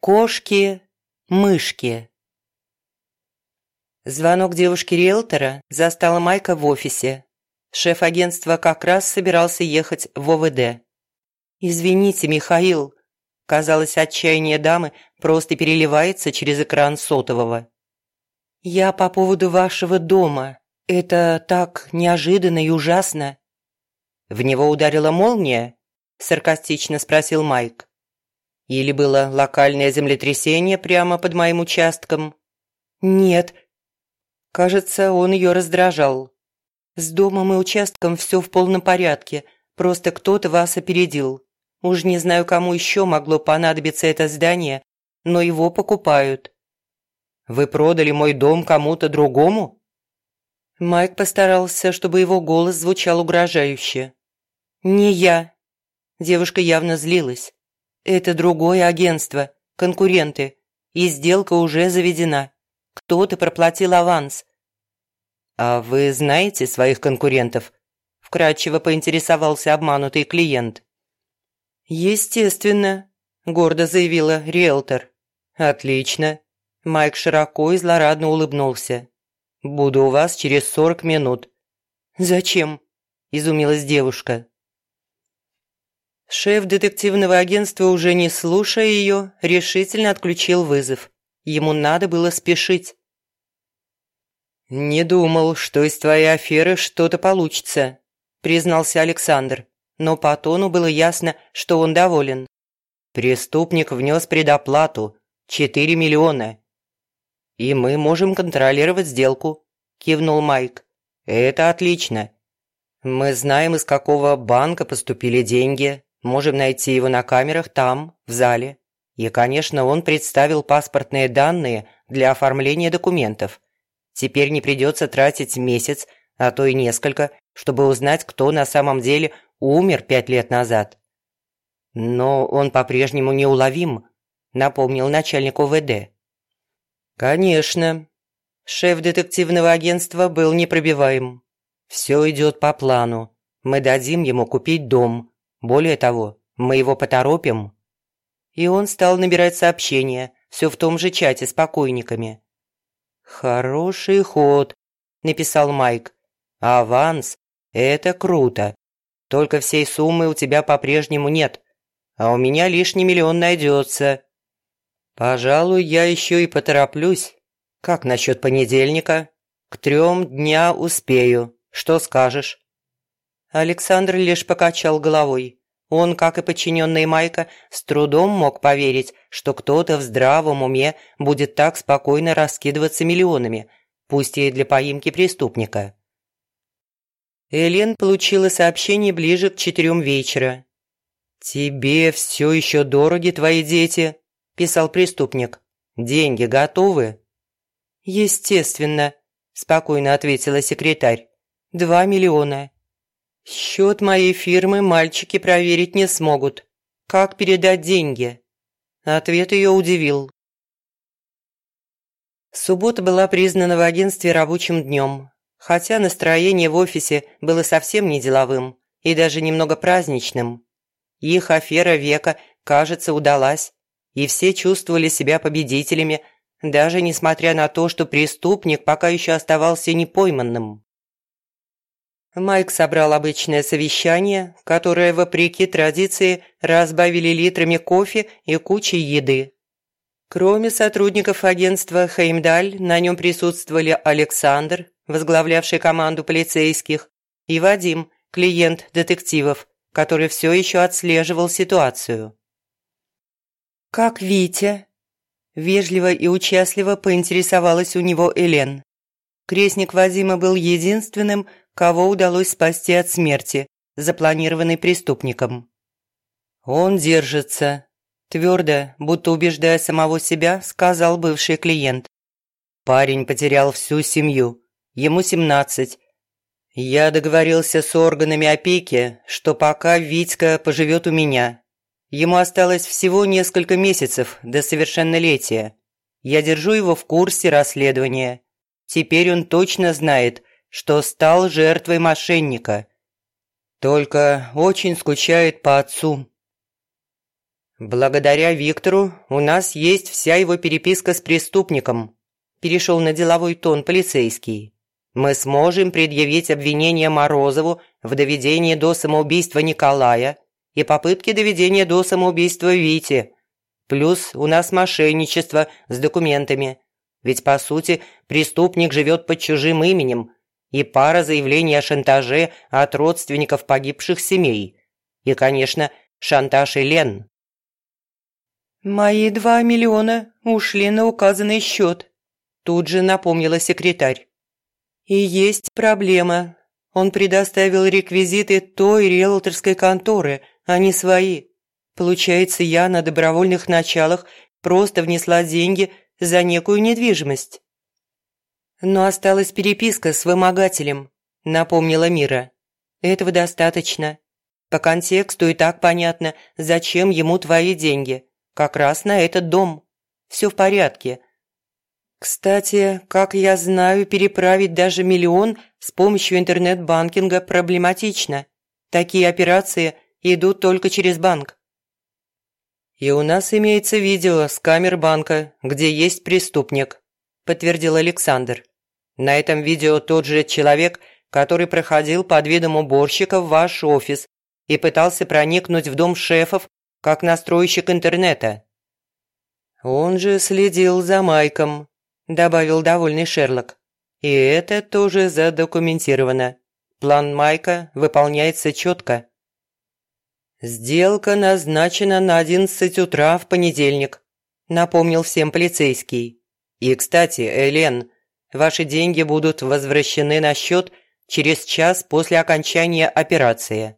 Кошки, мышки. Звонок девушки-риэлтора застала Майка в офисе. Шеф агентства как раз собирался ехать в ОВД. «Извините, Михаил», казалось, отчаяние дамы просто переливается через экран сотового. «Я по поводу вашего дома. Это так неожиданно и ужасно». «В него ударила молния?» – саркастично спросил Майк. «Или было локальное землетрясение прямо под моим участком?» «Нет». Кажется, он ее раздражал. «С домом и участком все в полном порядке, просто кто-то вас опередил. Уж не знаю, кому еще могло понадобиться это здание, но его покупают». «Вы продали мой дом кому-то другому?» Майк постарался, чтобы его голос звучал угрожающе. «Не я». Девушка явно злилась. «Это другое агентство, конкуренты, и сделка уже заведена. Кто-то проплатил аванс». «А вы знаете своих конкурентов?» Вкратчиво поинтересовался обманутый клиент. «Естественно», – гордо заявила риэлтор. «Отлично». Майк широко и злорадно улыбнулся. «Буду у вас через сорок минут». «Зачем?» – изумилась девушка. Шеф детективного агентства, уже не слушая ее, решительно отключил вызов. Ему надо было спешить. «Не думал, что из твоей аферы что-то получится», – признался Александр, но по тону было ясно, что он доволен. «Преступник внес предоплату – 4 миллиона». «И мы можем контролировать сделку», – кивнул Майк. «Это отлично. Мы знаем, из какого банка поступили деньги, Можем найти его на камерах там, в зале. И, конечно, он представил паспортные данные для оформления документов. Теперь не придется тратить месяц, а то и несколько, чтобы узнать, кто на самом деле умер пять лет назад. Но он по-прежнему неуловим, напомнил начальник УВД. Конечно. Шеф детективного агентства был непробиваем. Все идет по плану. Мы дадим ему купить дом – более того, мы его поторопим». И он стал набирать сообщения, все в том же чате с покойниками. «Хороший ход», – написал Майк. «Аванс – это круто. Только всей суммы у тебя по-прежнему нет, а у меня лишний миллион найдется. Пожалуй, я еще и потороплюсь. Как насчет понедельника? К трем дня успею. Что скажешь?» Александр лишь покачал головой. Он, как и подчиненный Майка, с трудом мог поверить, что кто-то в здравом уме будет так спокойно раскидываться миллионами, пусть и для поимки преступника. Элен получила сообщение ближе к четырем вечера. «Тебе все еще дороги твои дети», – писал преступник. «Деньги готовы?» «Естественно», – спокойно ответила секретарь. «Два миллиона. Счет моей фирмы мальчики проверить не смогут. Как передать деньги? Ответ ее удивил. Суббота была признана в агентстве рабочим днем, хотя настроение в офисе было совсем не деловым и даже немного праздничным. Их афера века, кажется, удалась, и все чувствовали себя победителями, даже несмотря на то, что преступник пока еще оставался непойманным. Майк собрал обычное совещание, которое, вопреки традиции, разбавили литрами кофе и кучей еды. Кроме сотрудников агентства «Хеймдаль», на нем присутствовали Александр, возглавлявший команду полицейских, и Вадим, клиент детективов, который все еще отслеживал ситуацию. «Как Витя?» Вежливо и участливо поинтересовалась у него Элен. Крестник Вадима был единственным, кого удалось спасти от смерти, запланированной преступником. «Он держится», – твердо, будто убеждая самого себя, сказал бывший клиент. Парень потерял всю семью, ему семнадцать. Я договорился с органами опеки, что пока Витька поживет у меня. Ему осталось всего несколько месяцев до совершеннолетия. Я держу его в курсе расследования. Теперь он точно знает, что стал жертвой мошенника. Только очень скучает по отцу. Благодаря Виктору у нас есть вся его переписка с преступником. Перешел на деловой тон полицейский. Мы сможем предъявить обвинение Морозову в доведении до самоубийства Николая и попытке доведения до самоубийства Вити. Плюс у нас мошенничество с документами. Ведь, по сути, преступник живет под чужим именем. И пара заявлений о шантаже от родственников погибших семей. И, конечно, шантаж Элен. «Мои два миллиона ушли на указанный счет», тут же напомнила секретарь. «И есть проблема. Он предоставил реквизиты той риэлторской конторы, а не свои. Получается, я на добровольных началах просто внесла деньги за некую недвижимость». «Но осталась переписка с вымогателем», – напомнила Мира. «Этого достаточно. По контексту и так понятно, зачем ему твои деньги. Как раз на этот дом. Все в порядке. Кстати, как я знаю, переправить даже миллион с помощью интернет-банкинга проблематично. Такие операции идут только через банк. «И у нас имеется видео с камер банка, где есть преступник», – подтвердил Александр. «На этом видео тот же человек, который проходил под видом уборщика в ваш офис и пытался проникнуть в дом шефов как настройщик интернета». «Он же следил за Майком», – добавил довольный Шерлок. «И это тоже задокументировано. План Майка выполняется четко». «Сделка назначена на 11 утра в понедельник», – напомнил всем полицейский. «И, кстати, Элен, ваши деньги будут возвращены на счет через час после окончания операции».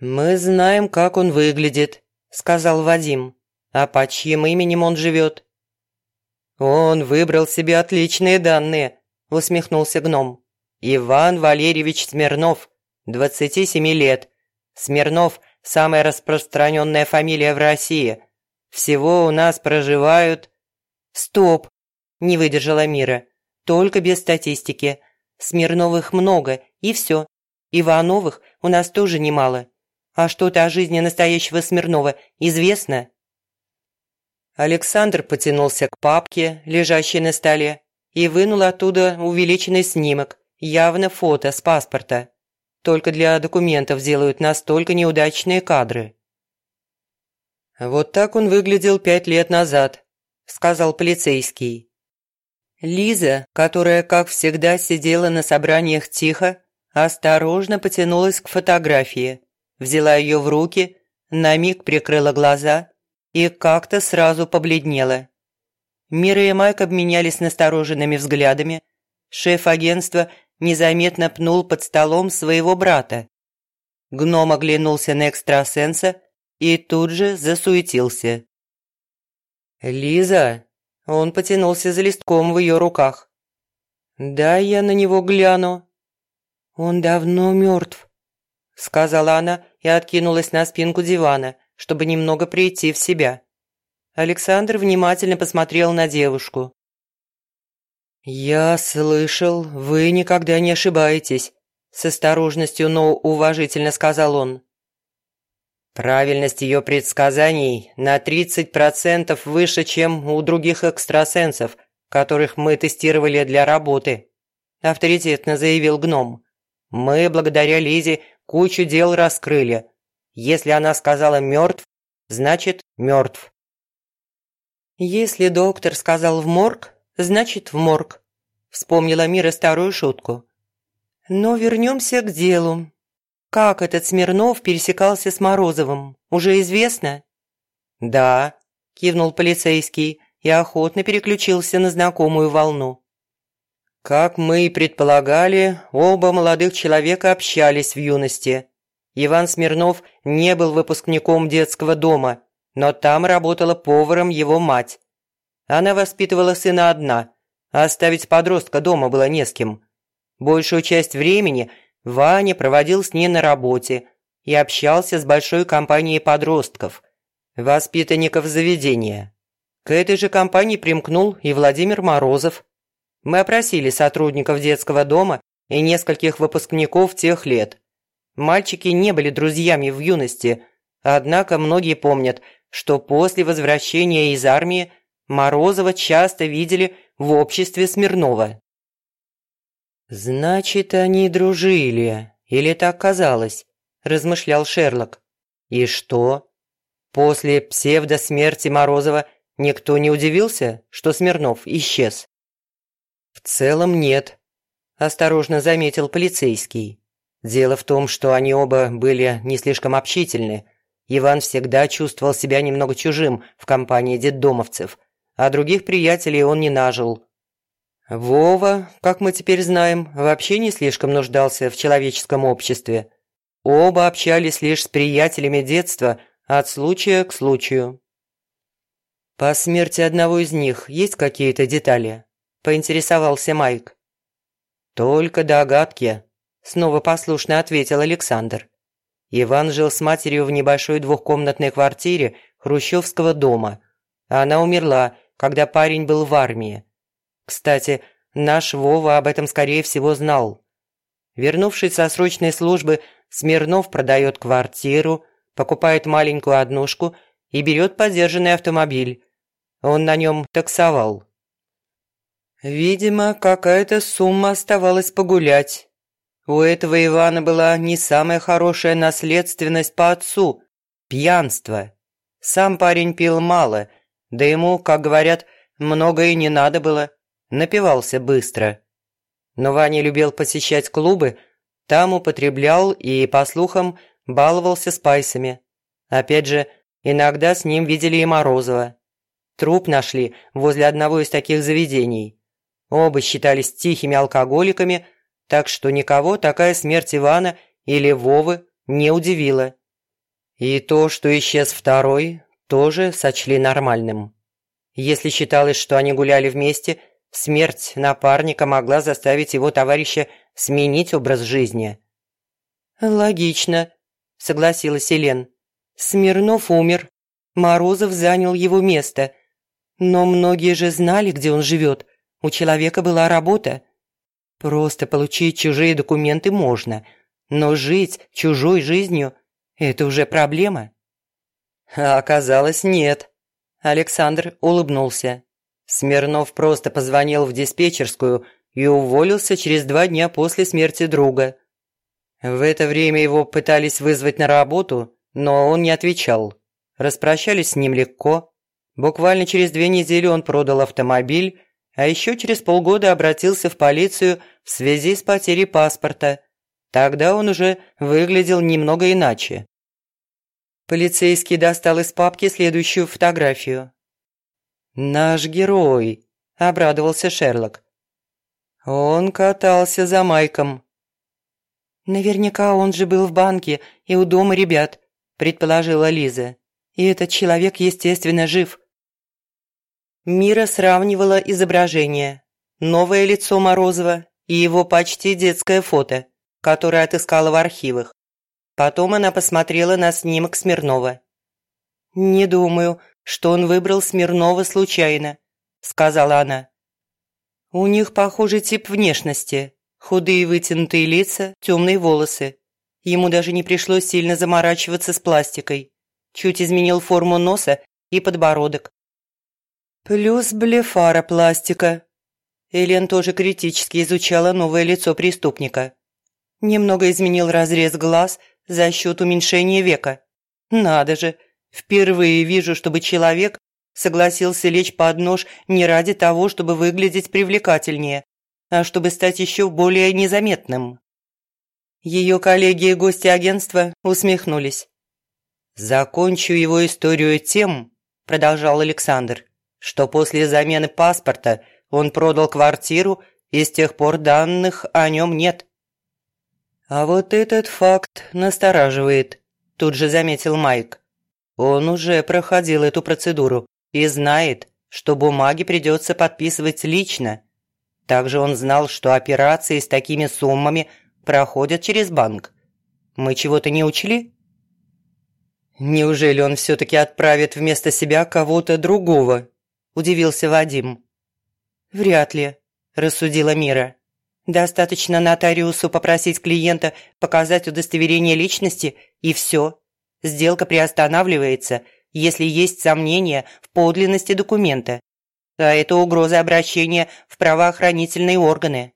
«Мы знаем, как он выглядит», – сказал Вадим. «А под чьим именем он живет?» «Он выбрал себе отличные данные», – усмехнулся гном. «Иван Валерьевич Смирнов, 27 лет. Смирнов – самая распространенная фамилия в России. Всего у нас проживают...» «Стоп!» – не выдержала Мира. «Только без статистики. Смирновых много, и все. Ивановых у нас тоже немало. А что-то о жизни настоящего Смирнова известно?» Александр потянулся к папке, лежащей на столе, и вынул оттуда увеличенный снимок, явно фото с паспорта. Только для документов делают настолько неудачные кадры. «Вот так он выглядел пять лет назад», – сказал полицейский. Лиза, которая, как всегда, сидела на собраниях тихо, осторожно потянулась к фотографии, взяла ее в руки, на миг прикрыла глаза и как-то сразу побледнела. Мира и Майк обменялись настороженными взглядами. Шеф агентства незаметно пнул под столом своего брата. Гном оглянулся на экстрасенса и тут же засуетился. «Лиза!» Он потянулся за листком в ее руках. «Да, я на него гляну». «Он давно мертв», – сказала она и откинулась на спинку дивана – чтобы немного прийти в себя. Александр внимательно посмотрел на девушку. «Я слышал, вы никогда не ошибаетесь», – с осторожностью, но уважительно сказал он. «Правильность ее предсказаний на 30% выше, чем у других экстрасенсов, которых мы тестировали для работы», – авторитетно заявил гном. «Мы, благодаря Лизе, кучу дел раскрыли, если она сказала «мертв», значит «мертв». «Если доктор сказал в морг, значит в морг», – вспомнила Мира старую шутку. «Но вернемся к делу. Как этот Смирнов пересекался с Морозовым, уже известно?» «Да», – кивнул полицейский и охотно переключился на знакомую волну. Как мы и предполагали, оба молодых человека общались в юности. Иван Смирнов не был выпускником детского дома, но там работала поваром его мать. Она воспитывала сына одна, а оставить подростка дома было не с кем. Большую часть времени Ваня проводил с ней на работе и общался с большой компанией подростков, воспитанников заведения. К этой же компании примкнул и Владимир Морозов. Мы опросили сотрудников детского дома и нескольких выпускников тех лет. Мальчики не были друзьями в юности, однако многие помнят, что после возвращения из армии Морозова часто видели в обществе Смирнова. «Значит, они дружили, или так казалось?» – размышлял Шерлок. «И что? После псевдосмерти Морозова никто не удивился, что Смирнов исчез?» «В целом нет», – осторожно заметил полицейский. «Дело в том, что они оба были не слишком общительны. Иван всегда чувствовал себя немного чужим в компании детдомовцев, а других приятелей он не нажил. Вова, как мы теперь знаем, вообще не слишком нуждался в человеческом обществе. Оба общались лишь с приятелями детства от случая к случаю. «По смерти одного из них есть какие-то детали?» – поинтересовался Майк. «Только догадки», – снова послушно ответил Александр. Иван жил с матерью в небольшой двухкомнатной квартире хрущевского дома. Она умерла, когда парень был в армии. Кстати, наш Вова об этом, скорее всего, знал. Вернувшись со срочной службы, Смирнов продает квартиру, покупает маленькую однушку и берет подержанный автомобиль. Он на нем таксовал. Видимо, какая-то сумма оставалась погулять. У этого Ивана была не самая хорошая наследственность по отцу – пьянство. Сам парень пил мало, да ему, как говорят, много и не надо было напивался быстро. Но Ваня любил посещать клубы, там употреблял и, по слухам, баловался спайсами. Опять же, иногда с ним видели и Морозова. Труп нашли возле одного из таких заведений. Оба считались тихими алкоголиками, так что никого такая смерть Ивана или Вовы не удивила. И то, что исчез второй, тоже сочли нормальным. Если считалось, что они гуляли вместе – Смерть напарника могла заставить его товарища сменить образ жизни. «Логично», – согласилась Елен. «Смирнов умер. Морозов занял его место. Но многие же знали, где он живет. У человека была работа. Просто получить чужие документы можно, но жить чужой жизнью – это уже проблема». А оказалось, нет. Александр улыбнулся. Смирнов просто позвонил в диспетчерскую и уволился через два дня после смерти друга. В это время его пытались вызвать на работу, но он не отвечал. Распрощались с ним легко. Буквально через две недели он продал автомобиль, а еще через полгода обратился в полицию в связи с потерей паспорта. Тогда он уже выглядел немного иначе. Полицейский достал из папки следующую фотографию. «Наш герой», – обрадовался Шерлок. Он катался за Майком. «Наверняка он же был в банке и у дома ребят», – предположила Лиза. «И этот человек, естественно, жив». Мира сравнивала изображение. Новое лицо Морозова и его почти детское фото, которое отыскала в архивах. Потом она посмотрела на снимок Смирнова. «Не думаю, что он выбрал Смирнова случайно», – сказала она. «У них похожий тип внешности. Худые вытянутые лица, темные волосы. Ему даже не пришлось сильно заморачиваться с пластикой. Чуть изменил форму носа и подбородок. Плюс блефара пластика. Элен тоже критически изучала новое лицо преступника. Немного изменил разрез глаз за счет уменьшения века. Надо же, Впервые вижу, чтобы человек согласился лечь под нож не ради того, чтобы выглядеть привлекательнее, а чтобы стать еще более незаметным. Ее коллеги и гости агентства усмехнулись. «Закончу его историю тем», – продолжал Александр, «что после замены паспорта он продал квартиру, и с тех пор данных о нем нет». «А вот этот факт настораживает», – тут же заметил Майк. Он уже проходил эту процедуру и знает, что бумаги придется подписывать лично. Также он знал, что операции с такими суммами проходят через банк. Мы чего-то не учли? Неужели он все-таки отправит вместо себя кого-то другого? Удивился Вадим. Вряд ли, рассудила Мира. Достаточно нотариусу попросить клиента показать удостоверение личности, и все. Сделка приостанавливается, если есть сомнения в подлинности документа. А это угроза обращения в правоохранительные органы.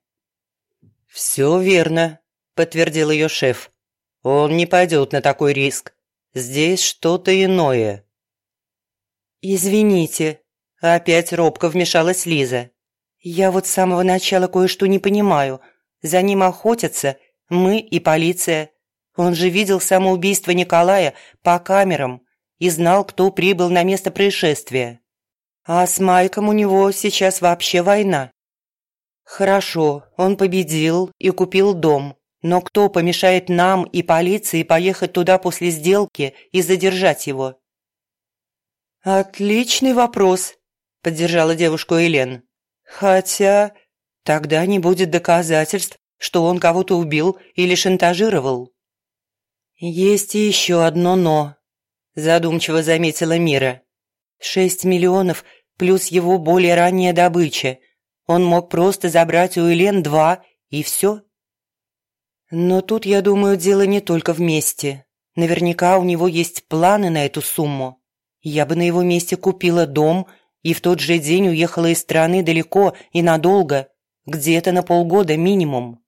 «Все верно», – подтвердил ее шеф. «Он не пойдет на такой риск. Здесь что-то иное». «Извините», – опять робко вмешалась Лиза. «Я вот с самого начала кое-что не понимаю. За ним охотятся мы и полиция. Он же видел самоубийство Николая по камерам и знал, кто прибыл на место происшествия. А с Майком у него сейчас вообще война. Хорошо, он победил и купил дом. Но кто помешает нам и полиции поехать туда после сделки и задержать его? «Отличный вопрос», – поддержала девушку Элен. Хотя тогда не будет доказательств, что он кого-то убил или шантажировал. Есть и еще одно «но», задумчиво заметила Мира. Шесть миллионов плюс его более ранняя добыча. Он мог просто забрать у Элен два, и все. Но тут, я думаю, дело не только вместе. Наверняка у него есть планы на эту сумму. Я бы на его месте купила дом – и в тот же день уехала из страны далеко и надолго, где-то на полгода минимум.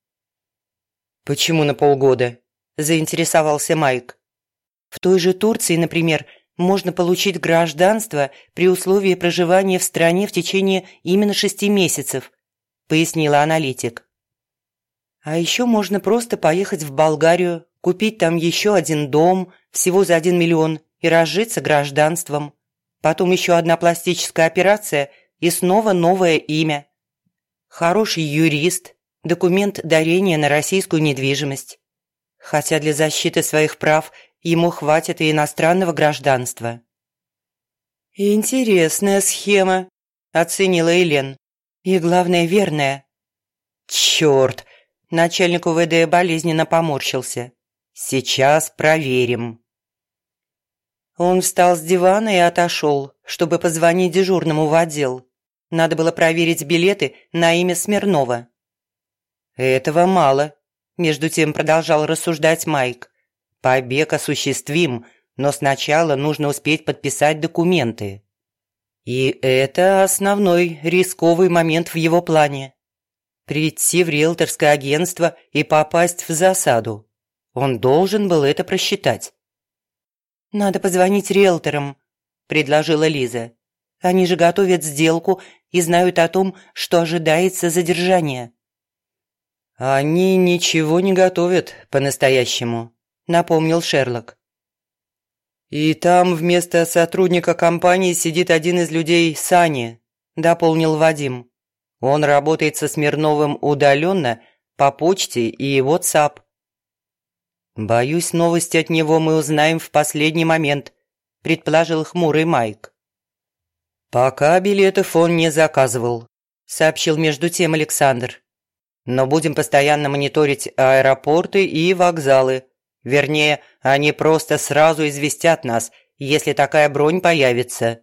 «Почему на полгода?» – заинтересовался Майк. «В той же Турции, например, можно получить гражданство при условии проживания в стране в течение именно шести месяцев», – пояснила аналитик. «А еще можно просто поехать в Болгарию, купить там еще один дом, всего за один миллион, и разжиться гражданством. Потом еще одна пластическая операция и снова новое имя. Хороший юрист, документ дарения на российскую недвижимость. Хотя для защиты своих прав ему хватит и иностранного гражданства. «Интересная схема», – оценила Елен. «И главное, верная». «Черт!» – начальник УВД болезненно поморщился. «Сейчас проверим». Он встал с дивана и отошел, чтобы позвонить дежурному в отдел. Надо было проверить билеты на имя Смирнова. «Этого мало», – между тем продолжал рассуждать Майк. «Побег осуществим, но сначала нужно успеть подписать документы». И это основной рисковый момент в его плане. Прийти в риэлторское агентство и попасть в засаду. Он должен был это просчитать. «Надо позвонить риэлторам», – предложила Лиза. «Они же готовят сделку и знают о том, что ожидается задержание». «Они ничего не готовят по-настоящему», – напомнил Шерлок. «И там вместо сотрудника компании сидит один из людей Сани», – дополнил Вадим. «Он работает со Смирновым удаленно, по почте и WhatsApp. «Боюсь, новости от него мы узнаем в последний момент», – предположил хмурый Майк. «Пока билетов он не заказывал», – сообщил между тем Александр. «Но будем постоянно мониторить аэропорты и вокзалы. Вернее, они просто сразу известят нас, если такая бронь появится».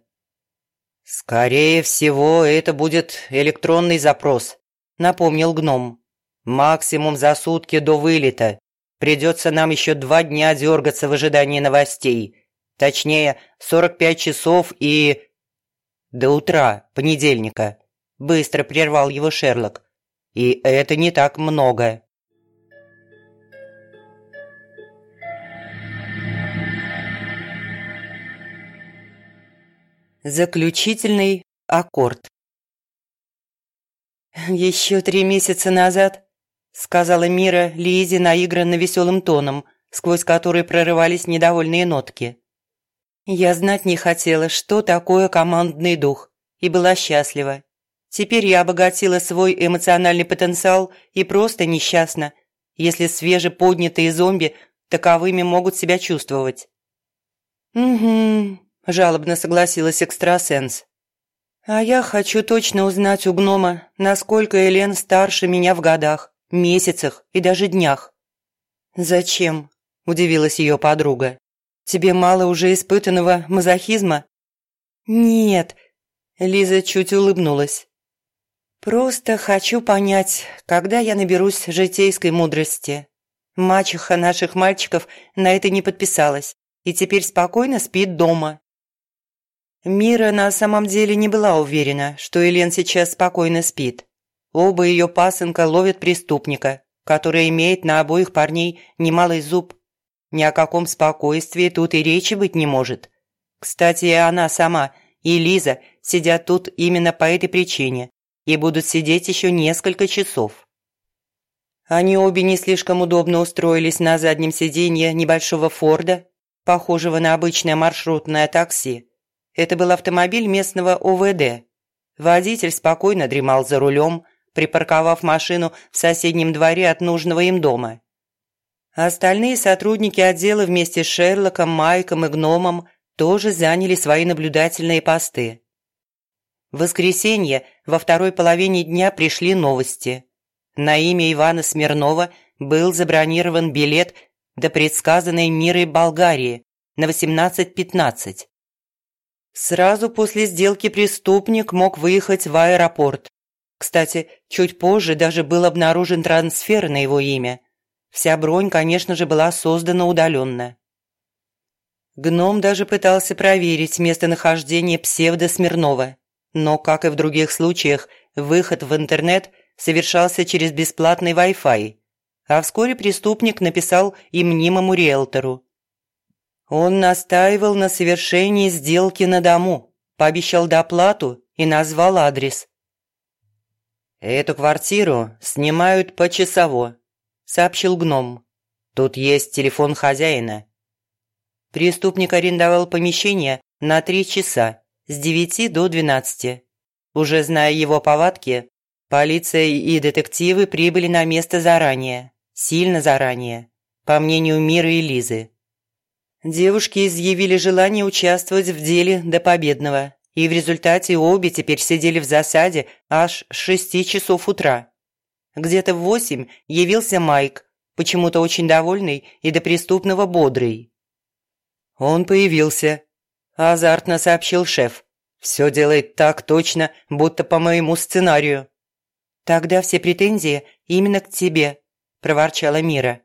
«Скорее всего, это будет электронный запрос», – напомнил гном. «Максимум за сутки до вылета. Придется нам еще два дня дергаться в ожидании новостей. Точнее, 45 часов и... До утра, понедельника. Быстро прервал его Шерлок. И это не так много. Заключительный аккорд. Еще три месяца назад сказала Мира Лизе наигранно веселым тоном, сквозь который прорывались недовольные нотки. Я знать не хотела, что такое командный дух, и была счастлива. Теперь я обогатила свой эмоциональный потенциал и просто несчастна, если свежеподнятые зомби таковыми могут себя чувствовать. «Угу», – жалобно согласилась экстрасенс. «А я хочу точно узнать у гнома, насколько Элен старше меня в годах месяцах и даже днях. «Зачем?» – удивилась ее подруга. «Тебе мало уже испытанного мазохизма?» «Нет», – Лиза чуть улыбнулась. «Просто хочу понять, когда я наберусь житейской мудрости. Мачеха наших мальчиков на это не подписалась и теперь спокойно спит дома». Мира на самом деле не была уверена, что Елен сейчас спокойно спит. Оба ее пасынка ловят преступника, который имеет на обоих парней немалый зуб. Ни о каком спокойствии тут и речи быть не может. Кстати, и она сама, и Лиза сидят тут именно по этой причине и будут сидеть еще несколько часов. Они обе не слишком удобно устроились на заднем сиденье небольшого Форда, похожего на обычное маршрутное такси. Это был автомобиль местного ОВД. Водитель спокойно дремал за рулем, припарковав машину в соседнем дворе от нужного им дома. Остальные сотрудники отдела вместе с Шерлоком, Майком и Гномом тоже заняли свои наблюдательные посты. Воскресенье во второй половине дня пришли новости. На имя Ивана Смирнова был забронирован билет до предсказанной мирой Болгарии на 18.15. Сразу после сделки преступник мог выехать в аэропорт. Кстати, чуть позже даже был обнаружен трансфер на его имя. Вся бронь, конечно же, была создана удаленно. Гном даже пытался проверить местонахождение псевдо Смирнова. Но, как и в других случаях, выход в интернет совершался через бесплатный Wi-Fi, а вскоре преступник написал и мнимому риэлтору. Он настаивал на совершении сделки на дому, пообещал доплату и назвал адрес. «Эту квартиру снимают почасово», – сообщил гном. «Тут есть телефон хозяина». Преступник арендовал помещение на три часа с 9 до 12. Уже зная его повадки, полиция и детективы прибыли на место заранее, сильно заранее, по мнению Миры и Лизы. Девушки изъявили желание участвовать в деле до победного, и в результате обе теперь сидели в засаде аж с шести часов утра. Где-то в восемь явился Майк, почему-то очень довольный и до преступного бодрый. Он появился, азартно сообщил шеф. «Все делает так точно, будто по моему сценарию». «Тогда все претензии именно к тебе», – проворчала Мира.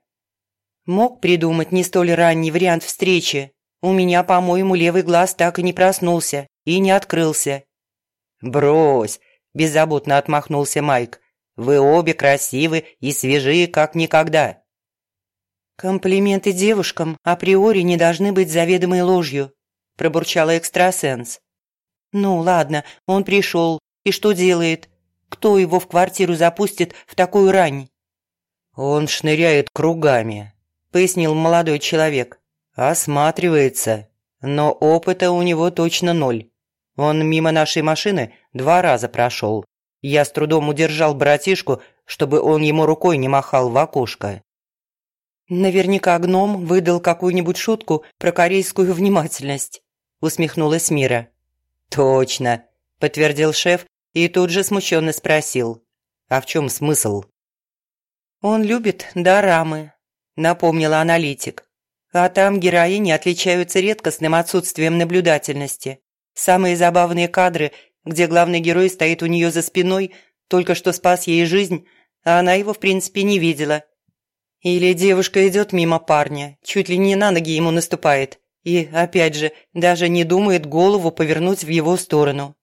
«Мог придумать не столь ранний вариант встречи. У меня, по-моему, левый глаз так и не проснулся и не открылся». «Брось», – беззаботно отмахнулся Майк. «Вы обе красивы и свежие, как никогда». «Комплименты девушкам априори не должны быть заведомой ложью», пробурчала экстрасенс. «Ну, ладно, он пришел. И что делает? Кто его в квартиру запустит в такую рань?» «Он шныряет кругами», – пояснил молодой человек. «Осматривается. Но опыта у него точно ноль. Он мимо нашей машины два раза прошел. Я с трудом удержал братишку, чтобы он ему рукой не махал в окошко». Наверняка гном выдал какую-нибудь шутку про корейскую внимательность усмехнулась Мира. «Точно», – подтвердил шеф и тут же смущенно спросил. «А в чем смысл?» «Он любит дорамы», – напомнила аналитик. «А там героини отличаются редкостным отсутствием наблюдательности. Самые забавные кадры, где главный герой стоит у нее за спиной, только что спас ей жизнь, а она его в принципе не видела. Или девушка идет мимо парня, чуть ли не на ноги ему наступает, и, опять же, даже не думает голову повернуть в его сторону.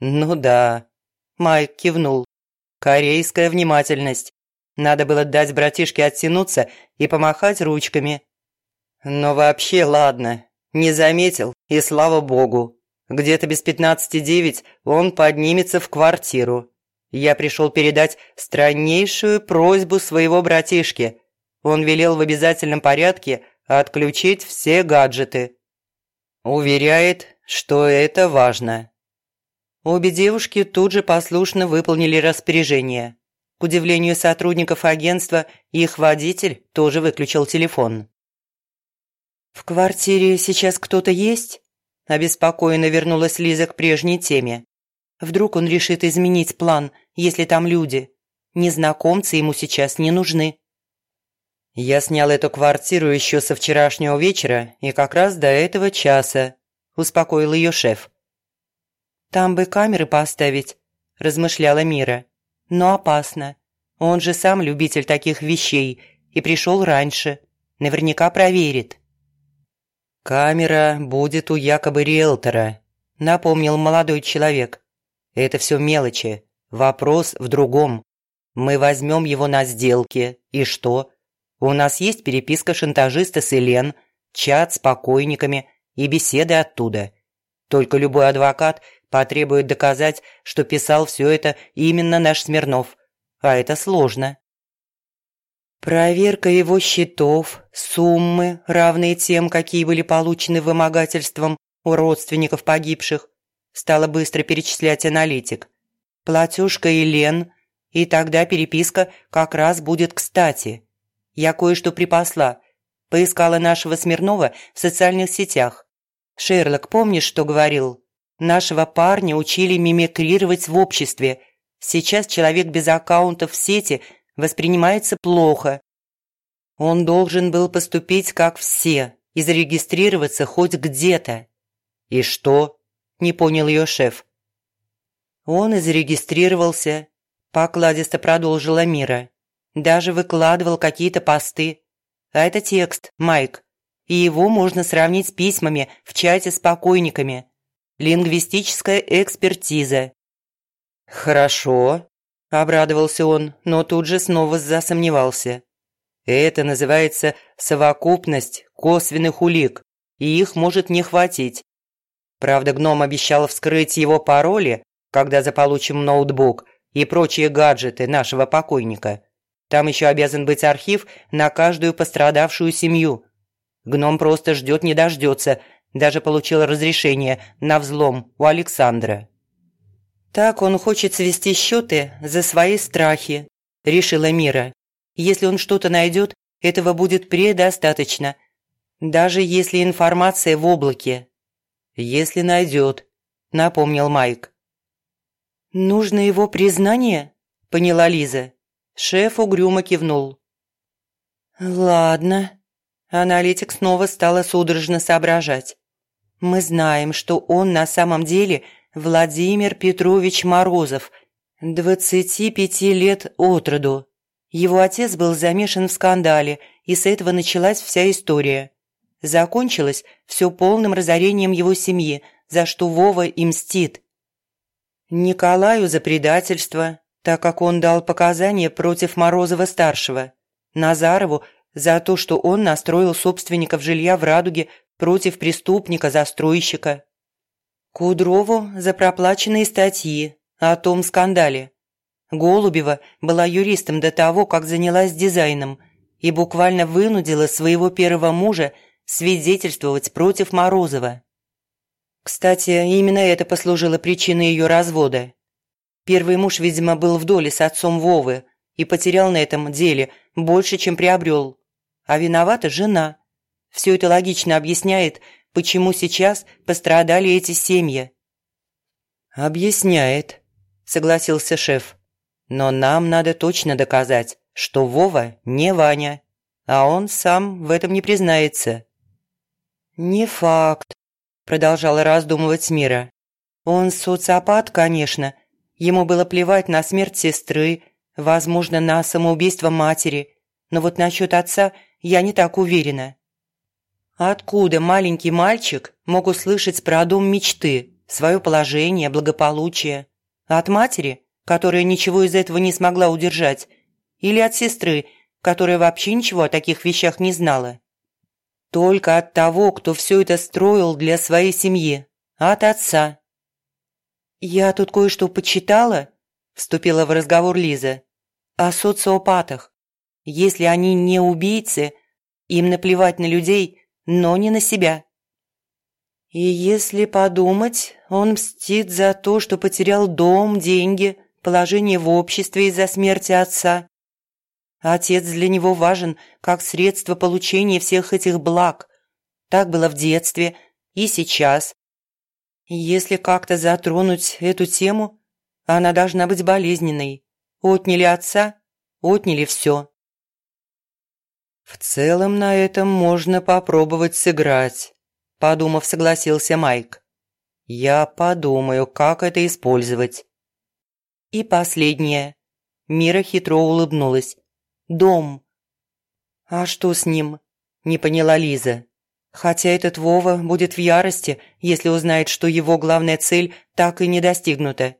«Ну да», – Майк кивнул. «Корейская внимательность. Надо было дать братишке оттянуться и помахать ручками. Но вообще ладно, не заметил, и слава богу. Где-то без пятнадцати девять он поднимется в квартиру. Я пришел передать страннейшую просьбу своего братишки. Он велел в обязательном порядке – отключить все гаджеты. Уверяет, что это важно. Обе девушки тут же послушно выполнили распоряжение. К удивлению сотрудников агентства, их водитель тоже выключил телефон. «В квартире сейчас кто-то есть?» Обеспокоенно вернулась Лиза к прежней теме. «Вдруг он решит изменить план, если там люди? Незнакомцы ему сейчас не нужны». Я снял эту квартиру еще со вчерашнего вечера и как раз до этого часа», – успокоил ее шеф. «Там бы камеры поставить», –– размышляла Мира. «Но опасно. Он же сам любитель таких вещей и пришел раньше. Наверняка проверит». «Камера будет у якобы риэлтора», – напомнил молодой человек. «Это все мелочи. Вопрос в другом. Мы возьмем его на сделке, и что? У нас есть переписка шантажиста с Элен, чат с покойниками и беседы оттуда. Только любой адвокат потребует доказать, что писал все это именно наш Смирнов. А это сложно. Проверка его счетов, суммы, равные тем, какие были получены вымогательством у родственников погибших, стала быстро перечислять аналитик. Платежка Елен, и тогда переписка как раз будет кстати. Я кое-что припасла. Поискала нашего Смирнова в социальных сетях. Шерлок, помнишь, что говорил? Нашего парня учили мимикрировать в обществе. Сейчас человек без аккаунтов в сети воспринимается плохо. Он должен был поступить как все и зарегистрироваться хоть где-то. «И что?» – не понял ее шеф. Он и зарегистрировался, покладисто продолжила Мира. Даже выкладывал какие-то посты. А это текст, Майк. И его можно сравнить с письмами в чате с покойниками. Лингвистическая экспертиза. «Хорошо», – обрадовался он, но тут же снова засомневался. «Это называется совокупность косвенных улик, и их может не хватить. Правда, гном обещал вскрыть его пароли, когда заполучим ноутбук и прочие гаджеты нашего покойника. Там еще обязан быть архив на каждую пострадавшую семью. Гном просто ждет не дождется – даже получил разрешение на взлом у Александра. «Так он хочет свести счеты за свои страхи», – решила Мира. «Если он что-то найдет, этого будет предостаточно. Даже если информация в облаке». «Если найдет», – напомнил Майк. «Нужно его признание?» – поняла Лиза. Шеф угрюмо кивнул. «Ладно». Аналитик снова стала судорожно соображать. Мы знаем, что он на самом деле Владимир Петрович Морозов, 25 лет от роду. Его отец был замешан в скандале, и с этого началась вся история. Закончилось все полным разорением его семьи, за что Вова и мстит. Николаю за предательство, так как он дал показания против Морозова-старшего. Назарову за то, что он настроил собственников жилья в Радуге против преступника-застройщика. Кудрову за проплаченные статьи о том скандале. Голубева была юристом до того, как занялась дизайном и буквально вынудила своего первого мужа свидетельствовать против Морозова. Кстати, именно это послужило причиной ее развода. Первый муж, видимо, был в доле с отцом Вовы и потерял на этом деле больше, чем приобрел. А виновата жена, все это логично объясняет, почему сейчас пострадали эти семьи». «Объясняет», – согласился шеф. «Но нам надо точно доказать, что Вова не Ваня, а он сам в этом не признается». «Не факт», – продолжала раздумывать Мира. «Он социопат, конечно. Ему было плевать на смерть сестры, возможно, на самоубийство матери. Но вот насчет отца я не так уверена. Откуда маленький мальчик мог услышать про дом мечты, свое положение, благополучие? От матери, которая ничего из этого не смогла удержать? Или от сестры, которая вообще ничего о таких вещах не знала? Только от того, кто все это строил для своей семьи, от отца. «Я тут кое-что почитала», – вступила в разговор Лиза, – «о социопатах. Если они не убийцы, им наплевать на людей – но не на себя. И если подумать, он мстит за то, что потерял дом, деньги, положение в обществе из-за смерти отца. Отец для него важен как средство получения всех этих благ. Так было в детстве и сейчас. Если как-то затронуть эту тему, она должна быть болезненной. Отняли отца, отняли все. «В целом на этом можно попробовать сыграть», – подумав, согласился Майк. «Я подумаю, как это использовать». И последнее. Мира хитро улыбнулась. Дом. А что с ним? Не поняла Лиза. Хотя этот Вова будет в ярости, если узнает, что его главная цель так и не достигнута.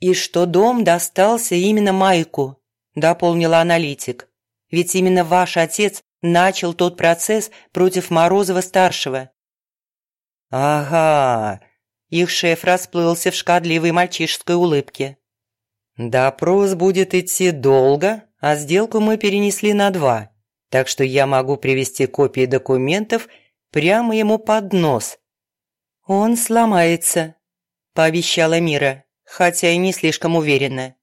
«И что дом достался именно Майку», – дополнила аналитик. «Ведь именно ваш отец начал тот процесс против Морозова-старшего». «Ага!» – их шеф расплылся в шкадливой мальчишеской улыбке. «Допрос будет идти долго, а сделку мы перенесли на два так что я могу привести копии документов прямо ему под нос. «Он сломается», – пообещала Мира, хотя и не слишком уверенно.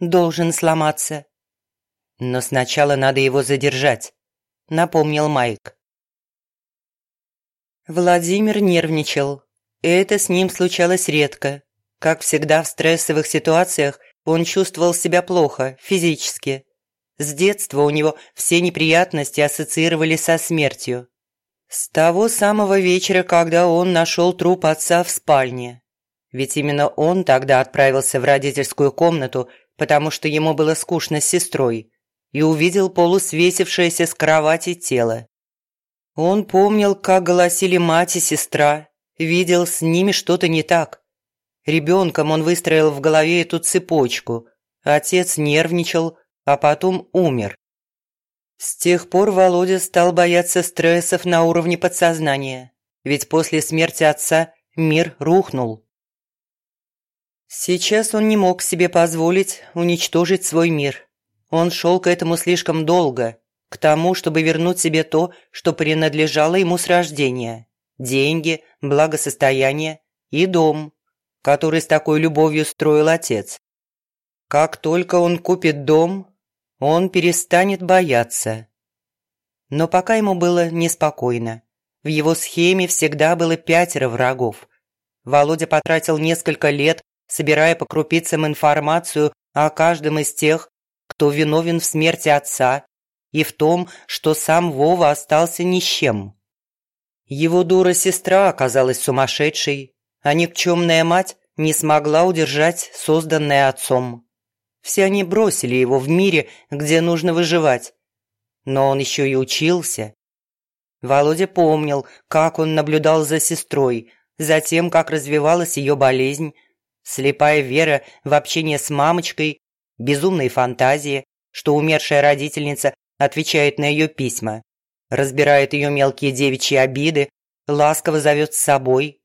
«Должен сломаться». «Но сначала надо его задержать», – напомнил Майк. Владимир нервничал. Это с ним случалось редко. Как всегда в стрессовых ситуациях он чувствовал себя плохо, физически. С детства у него все неприятности ассоциировались со смертью. С того самого вечера, когда он нашел труп отца в спальне. Ведь именно он тогда отправился в родительскую комнату, потому что ему было скучно с сестрой, и увидел полусвесившееся с кровати тело. Он помнил, как голосили мать и сестра, видел с ними что-то не так. Ребенком он выстроил в голове эту цепочку. Отец нервничал, а потом умер. С тех пор Володя стал бояться стрессов на уровне подсознания, ведь после смерти отца мир рухнул. Сейчас он не мог себе позволить уничтожить свой мир. Он шел к этому слишком долго, к тому, чтобы вернуть себе то, что принадлежало ему с рождения. Деньги, благосостояние и дом, который с такой любовью строил отец. Как только он купит дом, он перестанет бояться. Но пока ему было неспокойно. В его схеме всегда было пятеро врагов. Володя потратил несколько лет, собирая по крупицам информацию о каждом из тех, кто виновен в смерти отца и в том, что сам Вова остался ни с чем. Его дура-сестра оказалась сумасшедшей, а никчемная мать не смогла удержать созданное отцом. Все они бросили его в мире, где нужно выживать. Но он еще и учился. Володя помнил, как он наблюдал за сестрой, за тем, как развивалась ее болезнь, слепая вера в общение с мамочкой, безумные фантазии, что умершая родительница отвечает на ее письма, разбирает ее мелкие девичьи обиды, ласково зовет с собой.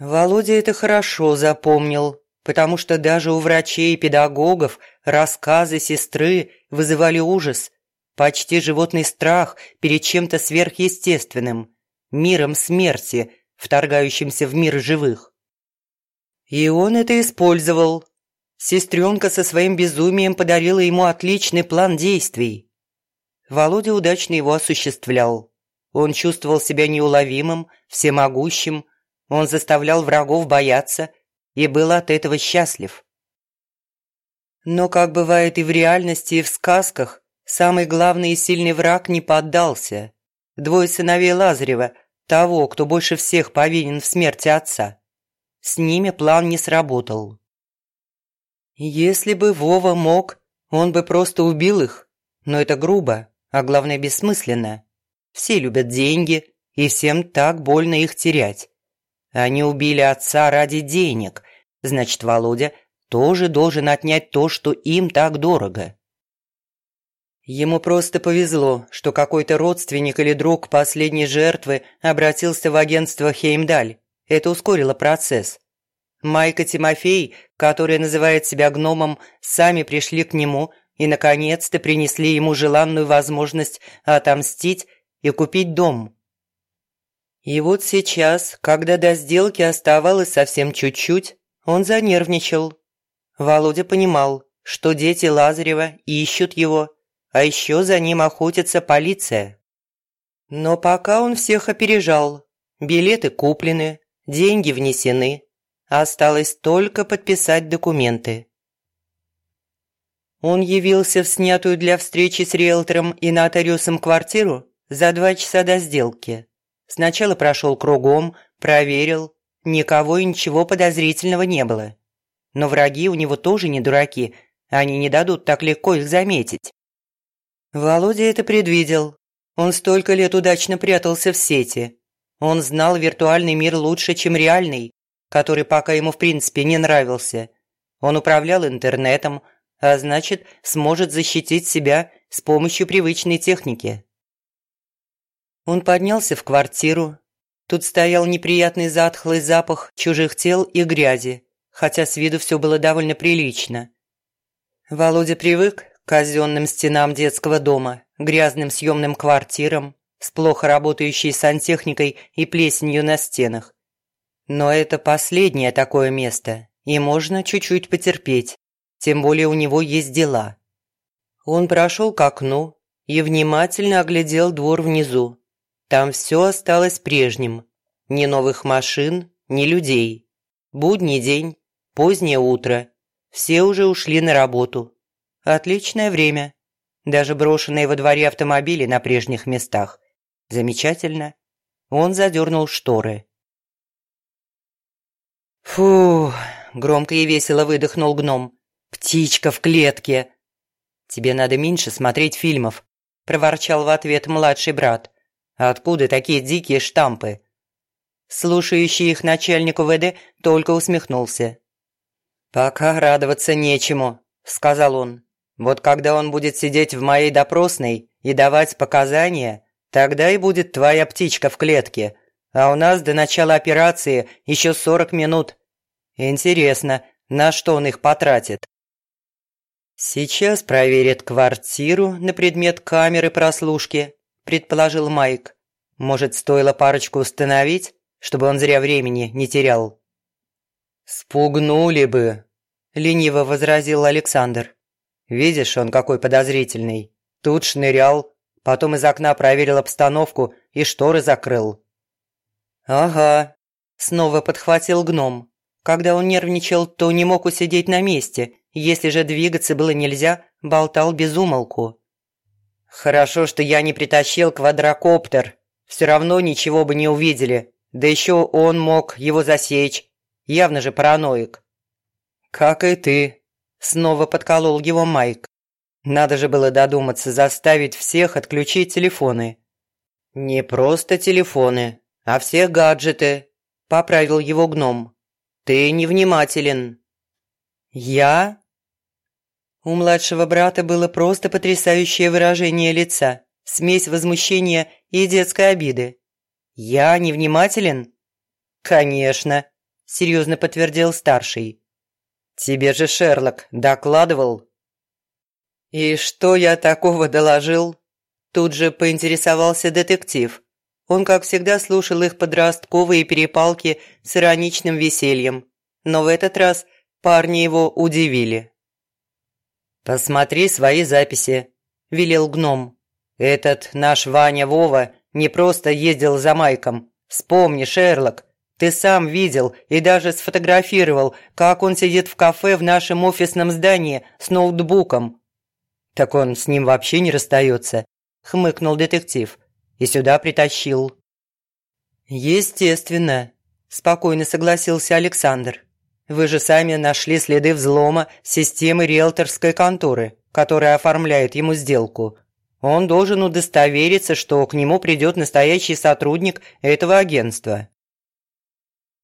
Володя это хорошо запомнил, потому что даже у врачей и педагогов рассказы сестры вызывали ужас, почти животный страх перед чем-то сверхъестественным, миром смерти, вторгающимся в мир живых. И он это использовал. Сестренка со своим безумием подарила ему отличный план действий. Володя удачно его осуществлял. Он чувствовал себя неуловимым, всемогущим, он заставлял врагов бояться и был от этого счастлив. Но, как бывает и в реальности, и в сказках, самый главный и сильный враг не поддался. Двое сыновей Лазарева, того, кто больше всех повинен в смерти отца. С ними план не сработал. Если бы Вова мог, он бы просто убил их. Но это грубо, а главное бессмысленно. Все любят деньги, и всем так больно их терять. Они убили отца ради денег, значит, Володя тоже должен отнять то, что им так дорого. Ему просто повезло, что какой-то родственник или друг последней жертвы обратился в агентство Хеймдаль. Это ускорило процесс. Майка Тимофей, который называет себя гномом, сами пришли к нему и, наконец-то, принесли ему желанную возможность отомстить и купить дом. И вот сейчас, когда до сделки оставалось совсем чуть-чуть, он занервничал. Володя понимал, что дети Лазарева ищут его, а еще за ним охотится полиция. Но пока он всех опережал. Билеты куплены, деньги внесены. Осталось только подписать документы. Он явился в снятую для встречи с риэлтором и нотариусом квартиру за два часа до сделки. Сначала прошел кругом, проверил, Никого и ничего подозрительного не было. но враги у него тоже не дураки, они не дадут так легко их заметить. Володя это предвидел. Он столько лет удачно прятался в сети. Он знал виртуальный мир лучше, чем реальный, который пока ему в принципе не нравился. Он управлял интернетом, а значит, сможет защитить себя с помощью привычной техники. Он поднялся в квартиру. Тут стоял неприятный затхлый запах чужих тел и грязи, хотя с виду все было довольно прилично. Володя привык к казенным стенам детского дома, грязным съемным квартирам, с плохо работающей сантехникой и плесенью на стенах. Но это последнее такое место, и можно чуть-чуть потерпеть, тем более у него есть дела. Он прошел к окну и внимательно оглядел двор внизу. Там все осталось прежним. Ни новых машин, ни людей. Будний день, позднее утро. Все уже ушли на работу. Отличное время. Даже брошенные во дворе автомобили на прежних местах. Замечательно. Он задернул шторы. «Фу!» – громко и весело выдохнул гном. «Птичка в клетке!» «Тебе надо меньше смотреть фильмов», – проворчал в ответ младший брат. «Откуда такие дикие штампы?» Слушающий их начальник УВД только усмехнулся. «Пока радоваться нечему», – сказал он. «Вот когда он будет сидеть в моей допросной и давать показания, тогда и будет твоя птичка в клетке, а у нас до начала операции еще сорок минут. Интересно, на что он их потратит?» «Сейчас проверит квартиру на предмет камеры прослушки», – предположил Майк. «Может, стоило парочку установить, чтобы он зря времени не терял?» «Спугнули бы», – лениво возразил Александр. «Видишь, он какой подозрительный. Тут шнырял, потом из окна проверил обстановку и шторы закрыл». «Ага», – снова подхватил гном. Когда он нервничал, то не мог усидеть на месте, если же двигаться было нельзя, болтал без умолку. «Хорошо, что я не притащил квадрокоптер. Все равно ничего бы не увидели. Да еще он мог его засечь. Явно же параноик». «Как и ты», – снова подколол его Майк. «Надо же было додуматься заставить всех отключить телефоны». «Не просто телефоны, а все гаджеты», – поправил его гном. «Ты невнимателен». «Я?» У младшего брата было просто потрясающее выражение лица, смесь возмущения и детской обиды. «Я невнимателен?» «Конечно», – серьезно подтвердил старший. «Тебе же Шерлок докладывал». «И что я такого доложил?» Тут же поинтересовался детектив. Он, как всегда, слушал их подростковые перепалки с ироничным весельем. Но в этот раз парни его удивили. «Посмотри свои записи», – велел гном. «Этот наш Ваня Вова не просто ездил за Майком. Вспомни, Шерлок, ты сам видел и даже сфотографировал, как он сидит в кафе в нашем офисном здании с ноутбуком». «Так он с ним вообще не расстается», – хмыкнул детектив и сюда притащил». «Естественно», – спокойно согласился Александр. «Вы же сами нашли следы взлома системы риэлторской конторы, которая оформляет ему сделку. Он должен удостовериться, что к нему придет настоящий сотрудник этого агентства».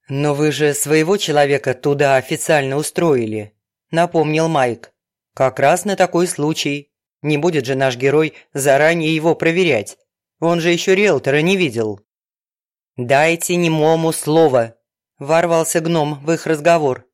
«Но вы же своего человека туда официально устроили», – напомнил Майк. «Как раз на такой случай. Не будет же наш герой заранее его проверять. Он же еще риэлтора не видел». «Дайте немому слово», – ворвался гном в их разговор.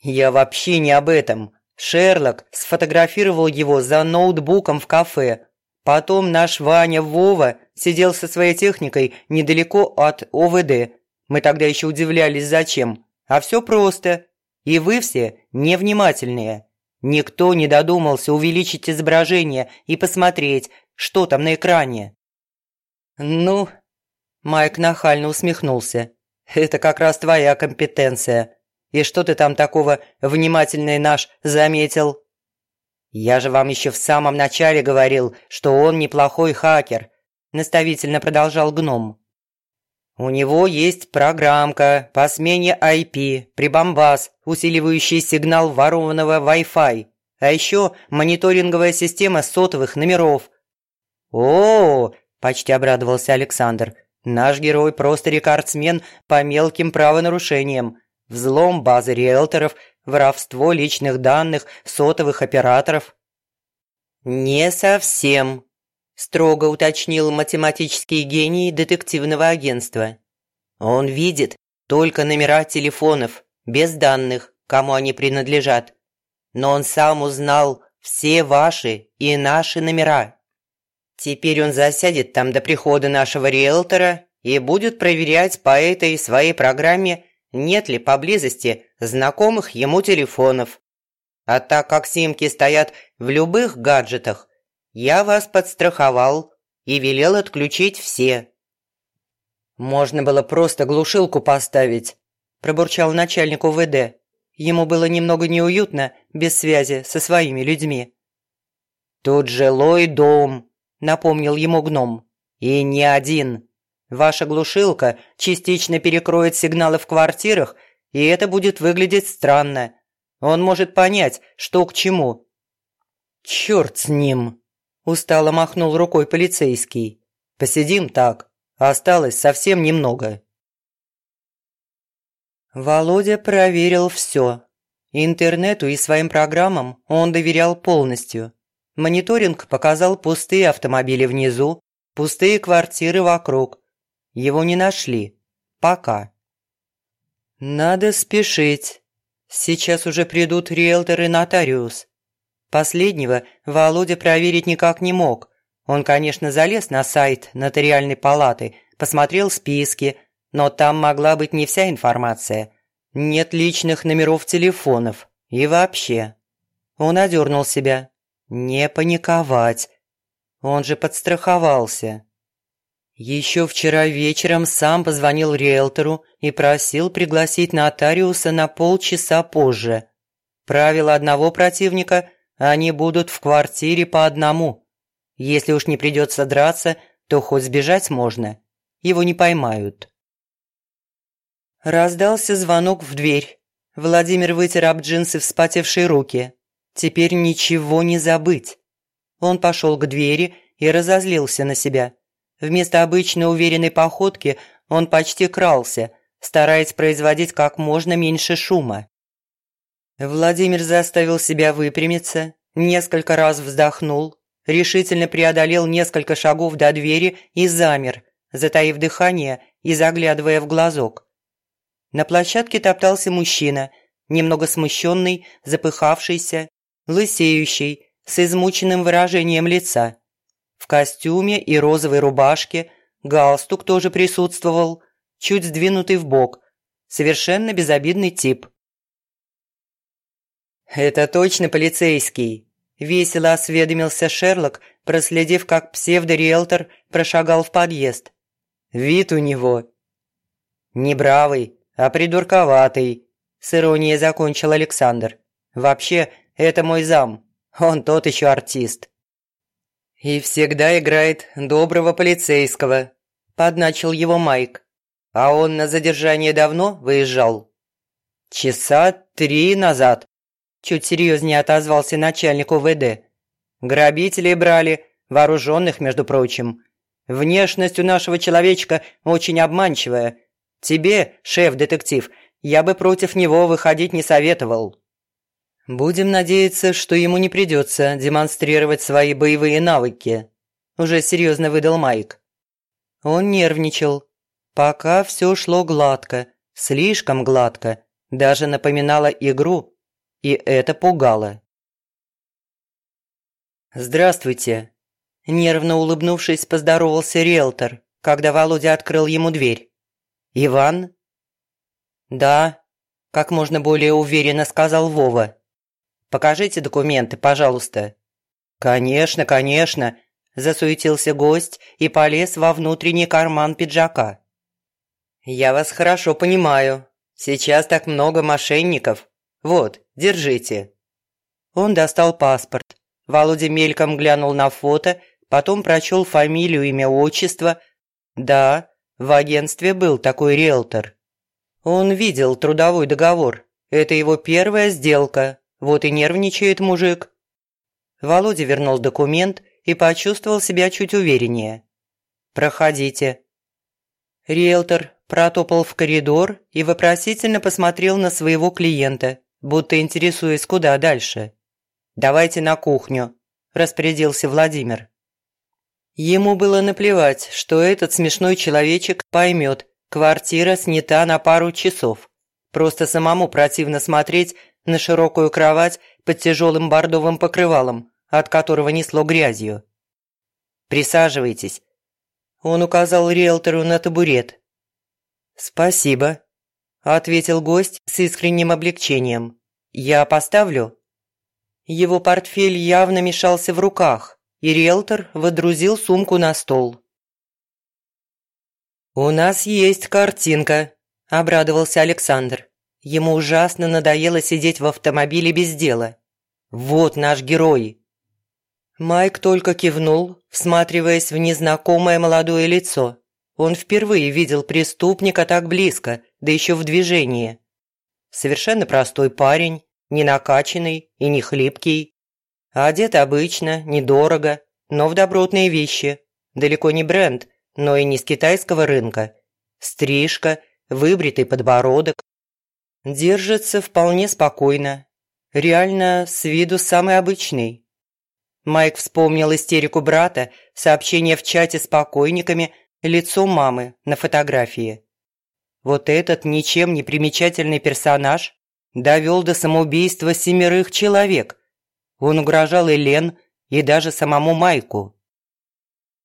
«Я вообще не об этом. Шерлок сфотографировал его за ноутбуком в кафе. Потом наш Ваня Вова сидел со своей техникой недалеко от ОВД. Мы тогда еще удивлялись, зачем. А все просто. И вы все невнимательные. Никто не додумался увеличить изображение и посмотреть, что там на экране. «Ну...» Майк нахально усмехнулся. «Это как раз твоя компетенция. И что ты там такого внимательный наш заметил?» «Я же вам еще в самом начале говорил, что он неплохой хакер», наставительно продолжал гном. У него есть программка по смене IP, прибамбас, усиливающий сигнал ворованного Wi-Fi, а еще мониторинговая система сотовых номеров. О, -о, -о почти обрадовался Александр. Наш герой просто рекордсмен по мелким правонарушениям. Взлом базы риэлторов, воровство личных данных сотовых операторов. «Не совсем», строго уточнил математический гений детективного агентства. Он видит только номера телефонов, без данных, кому они принадлежат. Но он сам узнал все ваши и наши номера. Теперь он засядет там до прихода нашего риэлтора и будет проверять по этой своей программе, нет ли поблизости знакомых ему телефонов. А так как симки стоят в любых гаджетах, я вас подстраховал и велел отключить все». «Можно было просто глушилку поставить», – пробурчал начальник УВД. Ему было немного неуютно без связи со своими людьми. «Тут жилой дом», – напомнил ему гном. «И не один. Ваша глушилка частично перекроет сигналы в квартирах, и это будет выглядеть странно. Он может понять, что к чему». «Чёрт с ним!» Устало махнул рукой полицейский. «Посидим так. Осталось совсем немного». Володя проверил все. Интернету и своим программам он доверял полностью. Мониторинг показал пустые автомобили внизу, пустые квартиры вокруг. Его не нашли. Пока. Надо спешить. Сейчас уже придут риэлтор и нотариус. Последнего Володя проверить никак не мог. Он, конечно, залез на сайт нотариальной палаты, посмотрел списки, но там могла быть не вся информация. Нет личных номеров телефонов. И вообще. Он одернул себя. Не паниковать. Он же подстраховался. Еще вчера вечером сам позвонил риэлтору и просил пригласить нотариуса на полчаса позже. Правило одного противника они будут в квартире по одному. Если уж не придется драться, то хоть сбежать можно. Его не поймают. Раздался звонок в дверь. Владимир вытер об джинсы вспотевшие руки. Теперь ничего не забыть. Он пошел к двери и разозлился на себя. Вместо обычной уверенной походки он почти крался, стараясь производить как можно меньше шума. Владимир заставил себя выпрямиться, несколько раз вздохнул, решительно преодолел несколько шагов до двери и замер, затаив дыхание и заглядывая в глазок. На площадке топтался мужчина, немного смущенный, запыхавшийся, лысеющий, с измученным выражением лица. В костюме и розовой рубашке галстук тоже присутствовал, чуть сдвинутый в бок, совершенно безобидный тип – «Это точно полицейский?» – весело осведомился Шерлок, проследив, как псевдориэлтор прошагал в подъезд. «Вид у него...» «Не бравый, а придурковатый», – с иронией закончил Александр. «Вообще, это мой зам. Он тот еще артист». «И всегда играет доброго полицейского», – подначил его Майк. «А он на задержание давно выезжал?» «Часа три назад», чуть серьезнее отозвался начальник УВД. «Грабителей брали, вооруженных, между прочим. Внешность у нашего человечка очень обманчивая. Тебе, шеф-детектив, я бы против него выходить не советовал». «Будем надеяться, что ему не придется демонстрировать свои боевые навыки», – уже серьезно выдал Майк. Он нервничал. Пока все шло гладко, слишком гладко, даже напоминало игру, и это пугало. «Здравствуйте!» Нервно улыбнувшись, поздоровался риэлтор, когда Володя открыл ему дверь. «Иван?» «Да», – как можно более уверенно сказал Вова. «Покажите документы, пожалуйста». «Конечно, конечно», – засуетился гость и полез во внутренний карман пиджака. «Я вас хорошо понимаю. Сейчас так много мошенников. Вот, держите». Он достал паспорт. Володя мельком глянул на фото, потом прочел фамилию, имя, отчество. Да, В агентстве был такой риэлтор. Он видел трудовой договор. Это его первая сделка. Вот и нервничает мужик. Володя вернул документ и почувствовал себя чуть увереннее. «Проходите». Риэлтор протопал в коридор и вопросительно посмотрел на своего клиента, будто интересуясь, куда дальше. «Давайте на кухню», – распорядился Владимир. Ему было наплевать, что этот смешной человечек поймет, квартира снята на пару часов. Просто самому противно смотреть на широкую кровать под тяжелым бордовым покрывалом, от которого несло грязью. «Присаживайтесь». Он указал риэлтору на табурет. «Спасибо», – ответил гость с искренним облегчением. «Я поставлю?» Его портфель явно мешался в руках, и риэлтор водрузил сумку на стол. «У нас есть картинка», – обрадовался Александр. Ему ужасно надоело сидеть в автомобиле без дела. «Вот наш герой!» Майк только кивнул, всматриваясь в незнакомое молодое лицо. Он впервые видел преступника так близко, да еще в движении. Совершенно простой парень, не накачанный и не хлипкий. Одет обычно, недорого, но в добротные вещи. Далеко не бренд, но и не с китайского рынка. Стрижка, выбритый подбородок. Держится вполне спокойно. Реально, с виду самый обычный. Майк вспомнил истерику брата, сообщение в чате с покойниками, лицо мамы на фотографии. Вот этот ничем не примечательный персонаж довел до самоубийства семерых человек. Он угрожал и Лен, и даже самому Майку.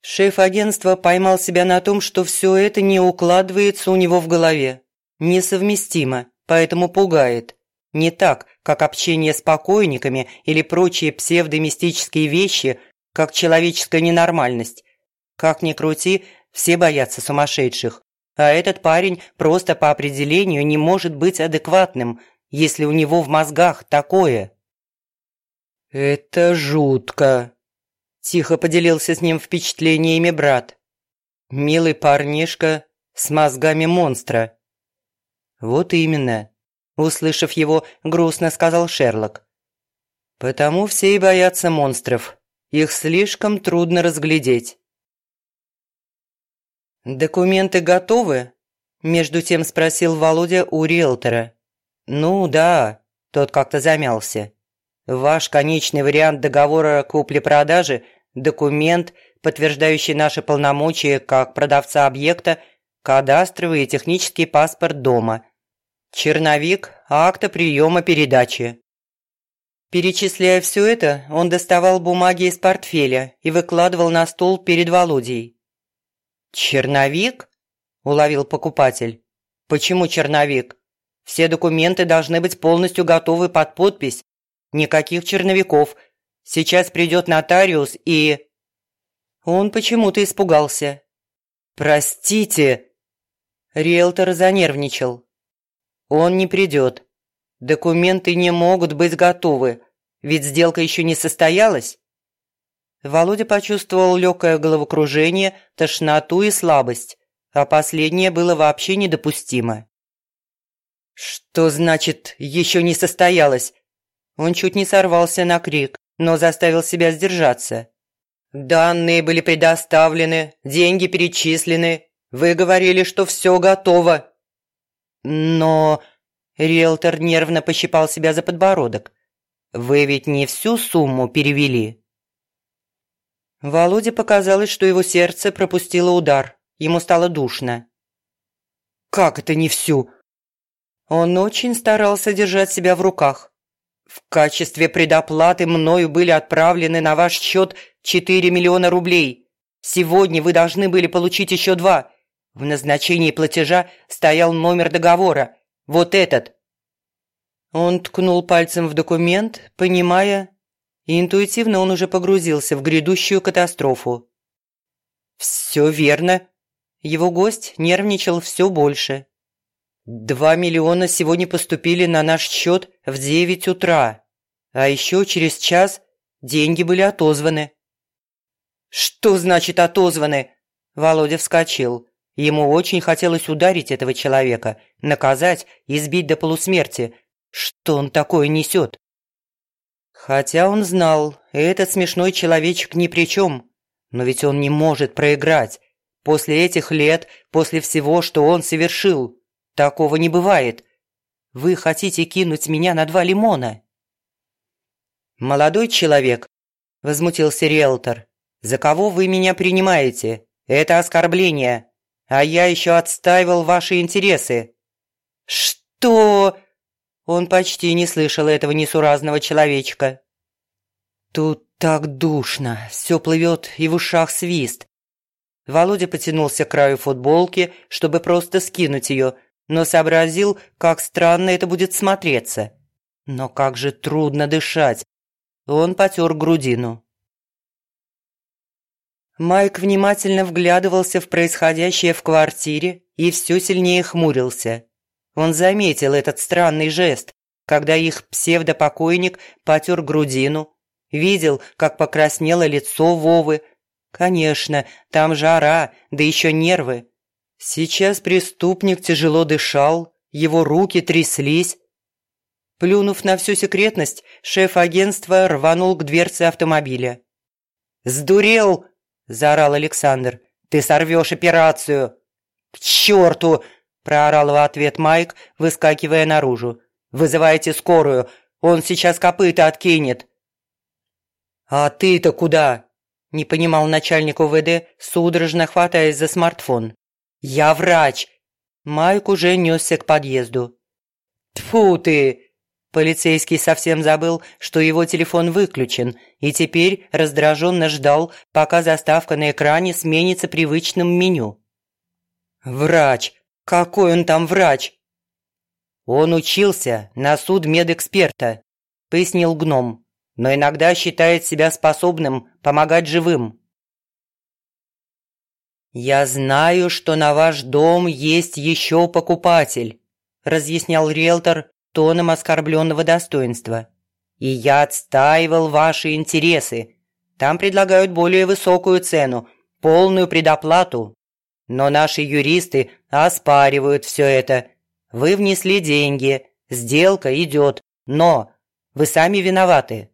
Шеф агентства поймал себя на том, что все это не укладывается у него в голове. Несовместимо, поэтому пугает. Не так, как общение с покойниками или прочие псевдомистические вещи, как человеческая ненормальность. Как ни крути, все боятся сумасшедших. А этот парень просто по определению не может быть адекватным, если у него в мозгах такое. «Это жутко», – тихо поделился с ним впечатлениями брат. «Милый парнишка с мозгами монстра». «Вот именно», – услышав его, грустно сказал Шерлок. «Потому все и боятся монстров. Их слишком трудно разглядеть». «Документы готовы?» – между тем спросил Володя у риэлтора. «Ну да», – тот как-то замялся. Ваш конечный вариант договора купли-продажи – документ, подтверждающий наши полномочия как продавца объекта, кадастровый и технический паспорт дома, черновик акта приема передачи. Перечисляя все это, он доставал бумаги из портфеля и выкладывал на стол перед Володей. «Черновик?» – уловил покупатель. «Почему черновик? Все документы должны быть полностью готовы под подпись, Никаких черновиков. Сейчас придет нотариус и...» Он почему-то испугался. «Простите!» Риэлтор занервничал. «Он не придет. Документы не могут быть готовы, ведь сделка еще не состоялась». Володя почувствовал легкое головокружение, тошноту и слабость, а последнее было вообще недопустимо. «Что значит «еще не состоялось»? Он чуть не сорвался на крик, но заставил себя сдержаться. «Данные были предоставлены, деньги перечислены. Вы говорили, что все готово». «Но...» Риэлтор нервно пощипал себя за подбородок. «Вы ведь не всю сумму перевели?» Володе показалось, что его сердце пропустило удар. Ему стало душно. «Как это не всю?» Он очень старался держать себя в руках. В качестве предоплаты мною были отправлены на ваш счет 4 миллиона рублей. Сегодня вы должны были получить еще два. В назначении платежа стоял номер договора. Вот этот». Он ткнул пальцем в документ, понимая, и интуитивно он уже погрузился в грядущую катастрофу. «Все верно». Его гость нервничал все больше. Два миллиона сегодня поступили на наш счет в девять утра, а еще через час деньги были отозваны. «Что значит отозваны?» Володя вскочил. Ему очень хотелось ударить этого человека, наказать, избить до полусмерти. Что он такое несет? Хотя он знал, этот смешной человечек ни при чем. Но ведь он не может проиграть. После этих лет, после всего, что он совершил. Такого не бывает. Вы хотите кинуть меня на два лимона?» «Молодой человек», – возмутился риэлтор, – «за кого вы меня принимаете? Это оскорбление. А я еще отстаивал ваши интересы». «Что?» Он почти не слышал этого несуразного человечка. «Тут так душно, все плывет и в ушах свист». Володя потянулся к краю футболки, чтобы просто скинуть ее, но сообразил, как странно это будет смотреться. Но как же трудно дышать. Он потер грудину. Майк внимательно вглядывался в происходящее в квартире и все сильнее хмурился. Он заметил этот странный жест, когда их псевдопокойник потер грудину, видел, как покраснело лицо Вовы. Конечно, там жара, да еще нервы. Сейчас преступник тяжело дышал, его руки тряслись. Плюнув на всю секретность, шеф агентства рванул к дверце автомобиля. «Сдурел!» – заорал Александр. «Ты сорвешь операцию!» «К черту!» – проорал в ответ Майк, выскакивая наружу. «Вызывайте скорую, он сейчас копыта откинет!» «А ты-то куда?» – не понимал начальник УВД, судорожно хватаясь за смартфон. «Я врач!» Майк уже несся к подъезду. Тфу ты!» Полицейский совсем забыл, что его телефон выключен, и теперь раздраженно ждал, пока заставка на экране сменится привычным меню. «Врач! Какой он там врач?» «Он учился на суд медэксперта», – пояснил гном, «но иногда считает себя способным помогать живым». «Я знаю, что на ваш дом есть еще покупатель», – разъяснял риэлтор тоном оскорбленного достоинства. «И я отстаивал ваши интересы. Там предлагают более высокую цену, полную предоплату. Но наши юристы оспаривают все это. Вы внесли деньги, сделка идет, но вы сами виноваты».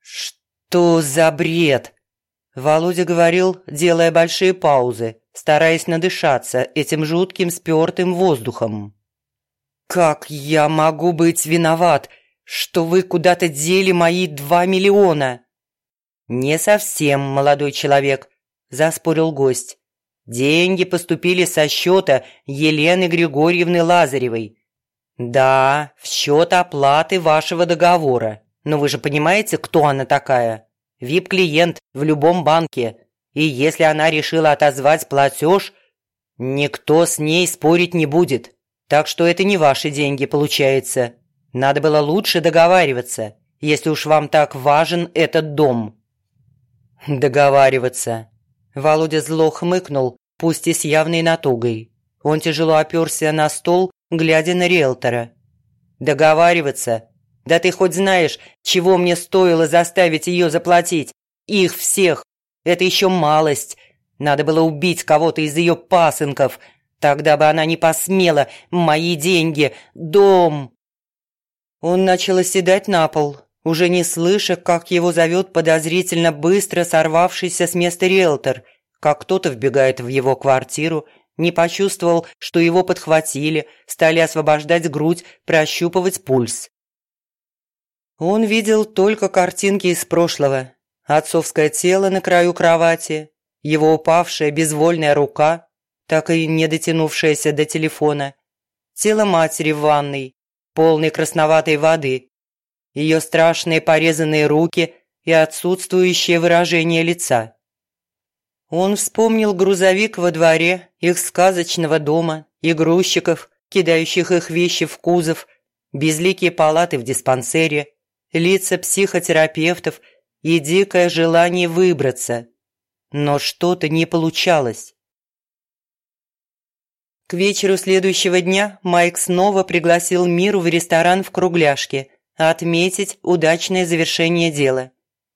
«Что за бред?» Володя говорил, делая большие паузы, стараясь надышаться этим жутким спёртым воздухом. «Как я могу быть виноват, что вы куда-то дели мои два миллиона?» «Не совсем, молодой человек», – заспорил гость. «Деньги поступили со счета Елены Григорьевны Лазаревой. Да, в счет оплаты вашего договора. Но вы же понимаете, кто она такая?» Вип-клиент в любом банке. И если она решила отозвать платеж, никто с ней спорить не будет. Так что это не ваши деньги, получается. Надо было лучше договариваться, если уж вам так важен этот дом». «Договариваться». Володя зло хмыкнул, пусть и с явной натугой. Он тяжело оперся на стол, глядя на риэлтора. «Договариваться да ты хоть знаешь, чего мне стоило заставить ее заплатить? Их всех. Это еще малость. Надо было убить кого-то из ее пасынков. Тогда бы она не посмела. Мои деньги. Дом. Он начал оседать на пол, уже не слыша, как его зовет подозрительно быстро сорвавшийся с места риэлтор, как кто-то вбегает в его квартиру, не почувствовал, что его подхватили, стали освобождать грудь, прощупывать пульс. Он видел только картинки из прошлого. Отцовское тело на краю кровати, его упавшая безвольная рука, так и не дотянувшаяся до телефона, тело матери в ванной, полной красноватой воды, ее страшные порезанные руки и отсутствующее выражение лица. Он вспомнил грузовик во дворе их сказочного дома и грузчиков, кидающих их вещи в кузов, безликие палаты в диспансере – лица психотерапевтов и дикое желание выбраться. Но что-то не получалось. К вечеру следующего дня Майк снова пригласил Миру в ресторан в Кругляшке отметить удачное завершение дела.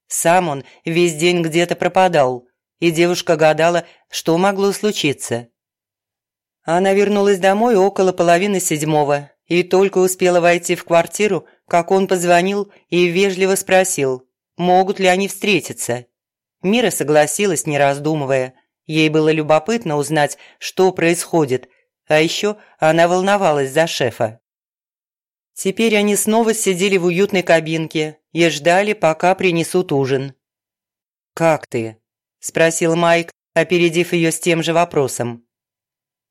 Сам он весь день где-то пропадал, и девушка гадала, что могло случиться. Она вернулась домой около половины седьмого и только успела войти в квартиру, как он позвонил и вежливо спросил, могут ли они встретиться. Мира согласилась, не раздумывая. Ей было любопытно узнать, что происходит, а еще она волновалась за шефа. Теперь они снова сидели в уютной кабинке и ждали, пока принесут ужин. «Как ты?» – спросил Майк, опередив ее с тем же вопросом.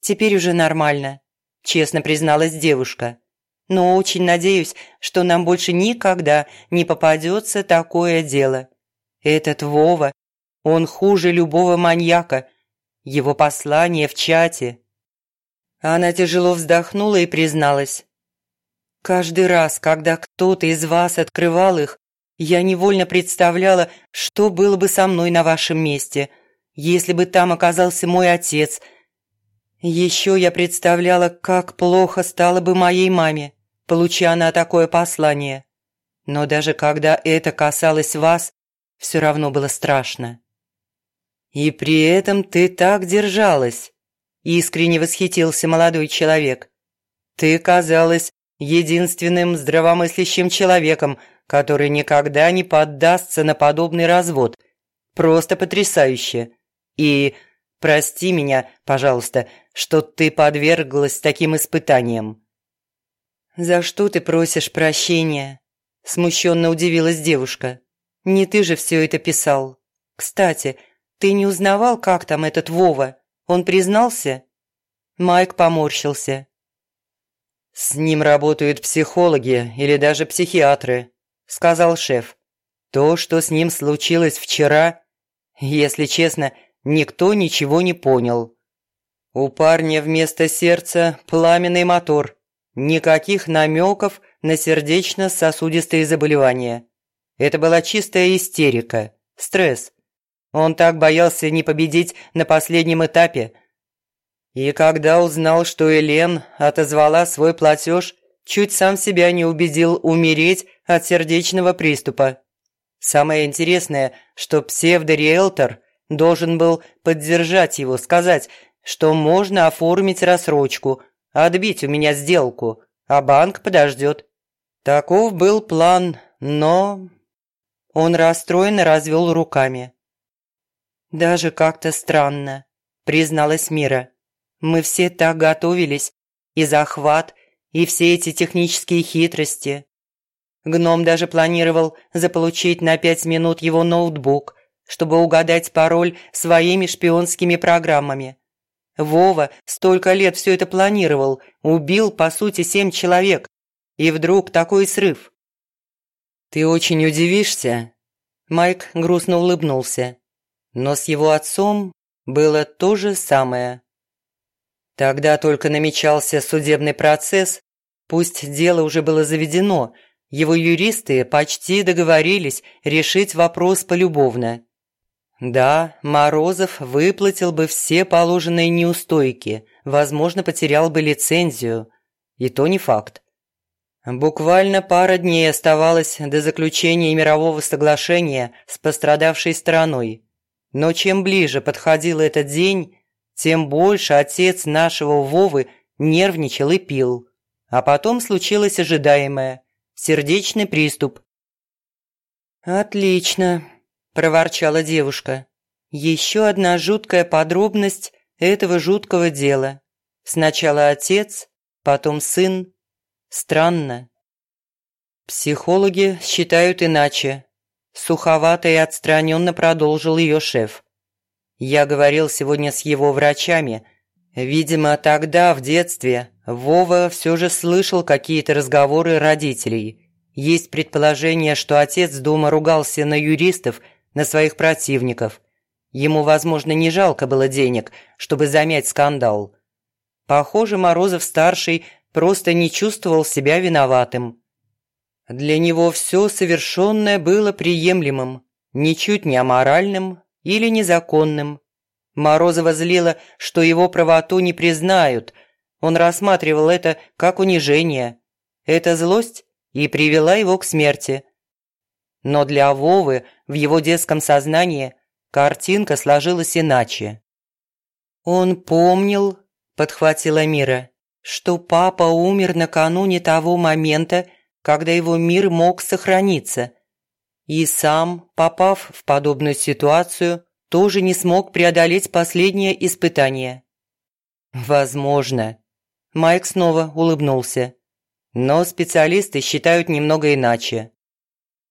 «Теперь уже нормально», – честно призналась девушка. «Но очень надеюсь, что нам больше никогда не попадется такое дело. Этот Вова, он хуже любого маньяка. Его послание в чате». Она тяжело вздохнула и призналась. «Каждый раз, когда кто-то из вас открывал их, я невольно представляла, что было бы со мной на вашем месте, если бы там оказался мой отец – еще я представляла, как плохо стало бы моей маме, получая она такое послание. Но даже когда это касалось вас, все равно было страшно. «И при этом ты так держалась», – искренне восхитился молодой человек. «Ты казалась единственным здравомыслящим человеком, который никогда не поддастся на подобный развод. Просто потрясающе. И Прости меня, пожалуйста, что ты подверглась таким испытаниям». «За что ты просишь прощения?» – смущенно удивилась девушка. «Не ты же все это писал. Кстати, ты не узнавал, как там этот Вова? Он признался?» Майк поморщился. «С ним работают психологи или даже психиатры», – сказал шеф. «То, что с ним случилось вчера, если честно – никто ничего не понял. У парня вместо сердца пламенный мотор. Никаких намеков на сердечно-сосудистые заболевания. Это была чистая истерика, стресс. Он так боялся не победить на последнем этапе. И когда узнал, что Элен отозвала свой платеж, чуть сам себя не убедил умереть от сердечного приступа. Самое интересное, что псевдориэлтор – Должен был поддержать его, сказать, что можно оформить рассрочку, отбить у меня сделку, а банк подождет. Таков был план, но... Он расстроенно развел руками. «Даже как-то странно», – призналась Мира. «Мы все так готовились, и захват, и все эти технические хитрости. Гном даже планировал заполучить на пять минут его ноутбук, чтобы угадать пароль своими шпионскими программами. Вова столько лет все это планировал, убил, по сути, семь человек. И вдруг такой срыв. «Ты очень удивишься?» Майк грустно улыбнулся. Но с его отцом было то же самое. Тогда только намечался судебный процесс, пусть дело уже было заведено, его юристы почти договорились решить вопрос полюбовно. Да, Морозов выплатил бы все положенные неустойки, возможно, потерял бы лицензию. И то не факт. Буквально пара дней оставалось до заключения мирового соглашения с пострадавшей стороной. Но чем ближе подходил этот день, тем больше отец нашего Вовы нервничал и пил. А потом случилось ожидаемое – сердечный приступ. «Отлично», – проворчала девушка. «Еще одна жуткая подробность этого жуткого дела. Сначала отец, потом сын. Странно». «Психологи считают иначе», – суховато и отстраненно продолжил ее шеф. «Я говорил сегодня с его врачами. Видимо, тогда, в детстве, Вова все же слышал какие-то разговоры родителей. Есть предположение, что отец дома ругался на юристов – на своих противников. Ему, возможно, не жалко было денег, чтобы замять скандал. Похоже, Морозов-старший просто не чувствовал себя виноватым. Для него все совершенное было приемлемым, ничуть не аморальным или незаконным. Морозова злило, что его правоту не признают. Он рассматривал это как унижение. Эта злость и привела его к смерти. Но для Вовы в его детском сознании картинка сложилась иначе. Он помнил, подхватила Мира, что папа умер накануне того момента, когда его мир мог сохраниться. И сам, попав в подобную ситуацию, тоже не смог преодолеть последнее испытание. Возможно. Майк снова улыбнулся. Но специалисты считают немного иначе.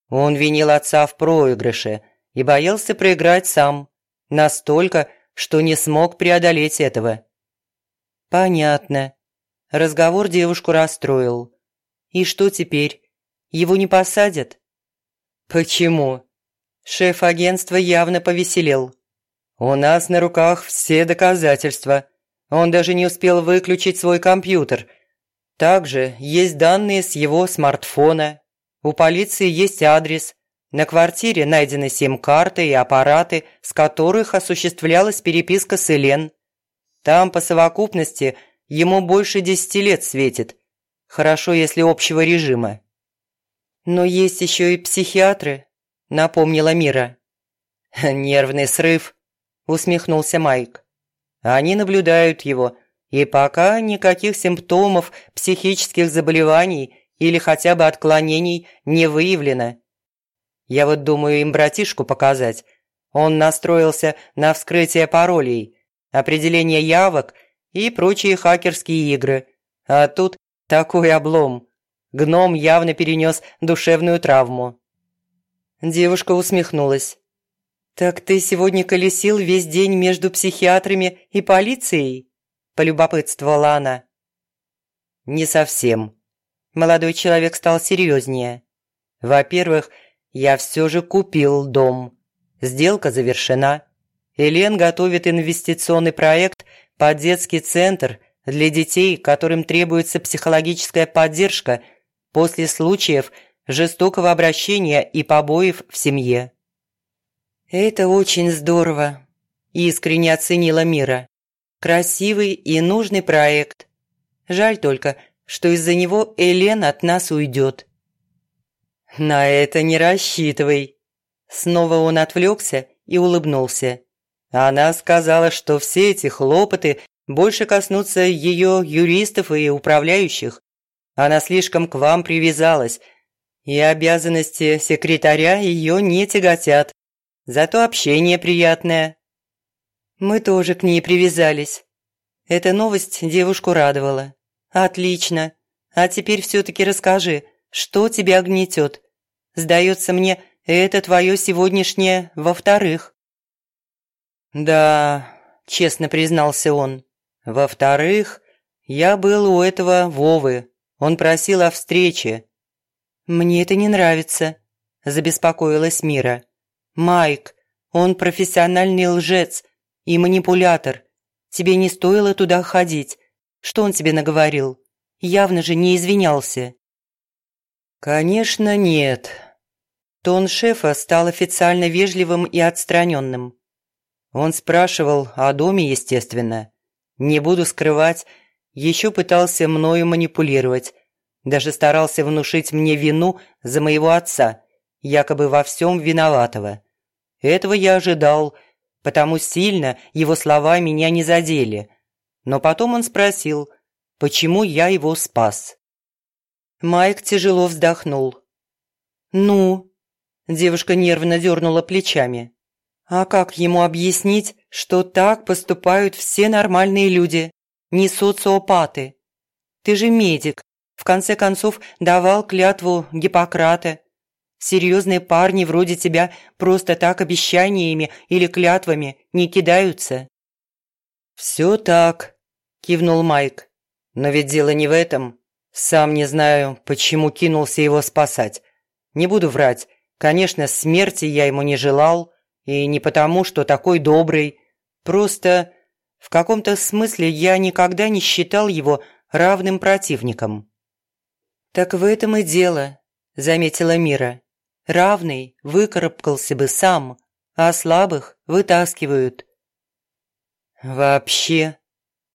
Он винил отца в проигрыше и боялся проиграть сам. Настолько, что не смог преодолеть этого. Понятно. Разговор девушку расстроил. И что теперь? Его не посадят? Почему? Шеф агентства явно повеселел. У нас на руках все доказательства. Он даже не успел выключить свой компьютер. Также есть данные с его смартфона. У полиции есть адрес. На квартире найдены сим-карты и аппараты, с которых осуществлялась переписка с Элен. Там по совокупности ему больше десяти лет светит. Хорошо, если общего режима. «Но есть еще и психиатры», – напомнила Мира. «Нервный срыв», – усмехнулся Майк. «Они наблюдают его, и пока никаких симптомов психических заболеваний или хотя бы отклонений не выявлено. Я вот думаю им братишку показать. Он настроился на вскрытие паролей, определение явок и прочие хакерские игры. А тут такой облом. Гном явно перенес душевную травму. Девушка усмехнулась. «Так ты сегодня колесил весь день между психиатрами и полицией?» – полюбопытствовала она. «Не совсем». Молодой человек стал серьезнее. «Во-первых, я все же купил дом. Сделка завершена. Элен готовит инвестиционный проект под детский центр для детей, которым требуется психологическая поддержка после случаев жестокого обращения и побоев в семье. «Это очень здорово», – искренне оценила Мира. «Красивый и нужный проект. Жаль только, что из-за него Элен от нас уйдет». «На это не рассчитывай». Снова он отвлекся и улыбнулся. Она сказала, что все эти хлопоты больше коснутся ее юристов и управляющих. Она слишком к вам привязалась, и обязанности секретаря ее не тяготят. Зато общение приятное. Мы тоже к ней привязались. Эта новость девушку радовала. Отлично. А теперь все-таки расскажи, что тебя гнетет? Сдается мне, это твое сегодняшнее во-вторых». «Да», – честно признался он. «Во-вторых, я был у этого Вовы. Он просил о встрече». «Мне это не нравится», – забеспокоилась Мира. «Майк, он профессиональный лжец и манипулятор. Тебе не стоило туда ходить. Что он тебе наговорил? Явно же не извинялся». «Конечно, нет». Тон шефа стал официально вежливым и отстраненным. Он спрашивал о доме, естественно. Не буду скрывать, еще пытался мною манипулировать. Даже старался внушить мне вину за моего отца, якобы во всем виноватого. Этого я ожидал, потому сильно его слова меня не задели. Но потом он спросил, почему я его спас. Майк тяжело вздохнул. «Ну?» Девушка нервно дернула плечами. «А как ему объяснить, что так поступают все нормальные люди, не социопаты? Ты же медик, в конце концов давал клятву Гиппократа. Серьезные парни вроде тебя просто так обещаниями или клятвами не кидаются». «Все так», – кивнул Майк. «Но ведь дело не в этом. Сам не знаю, почему кинулся его спасать. Не буду врать. Конечно, смерти я ему не желал. И не потому, что такой добрый. Просто в каком-то смысле я никогда не считал его равным противником. «Так в этом и дело», – заметила Мира. «Равный выкарабкался бы сам, а слабых вытаскивают». «Вообще...»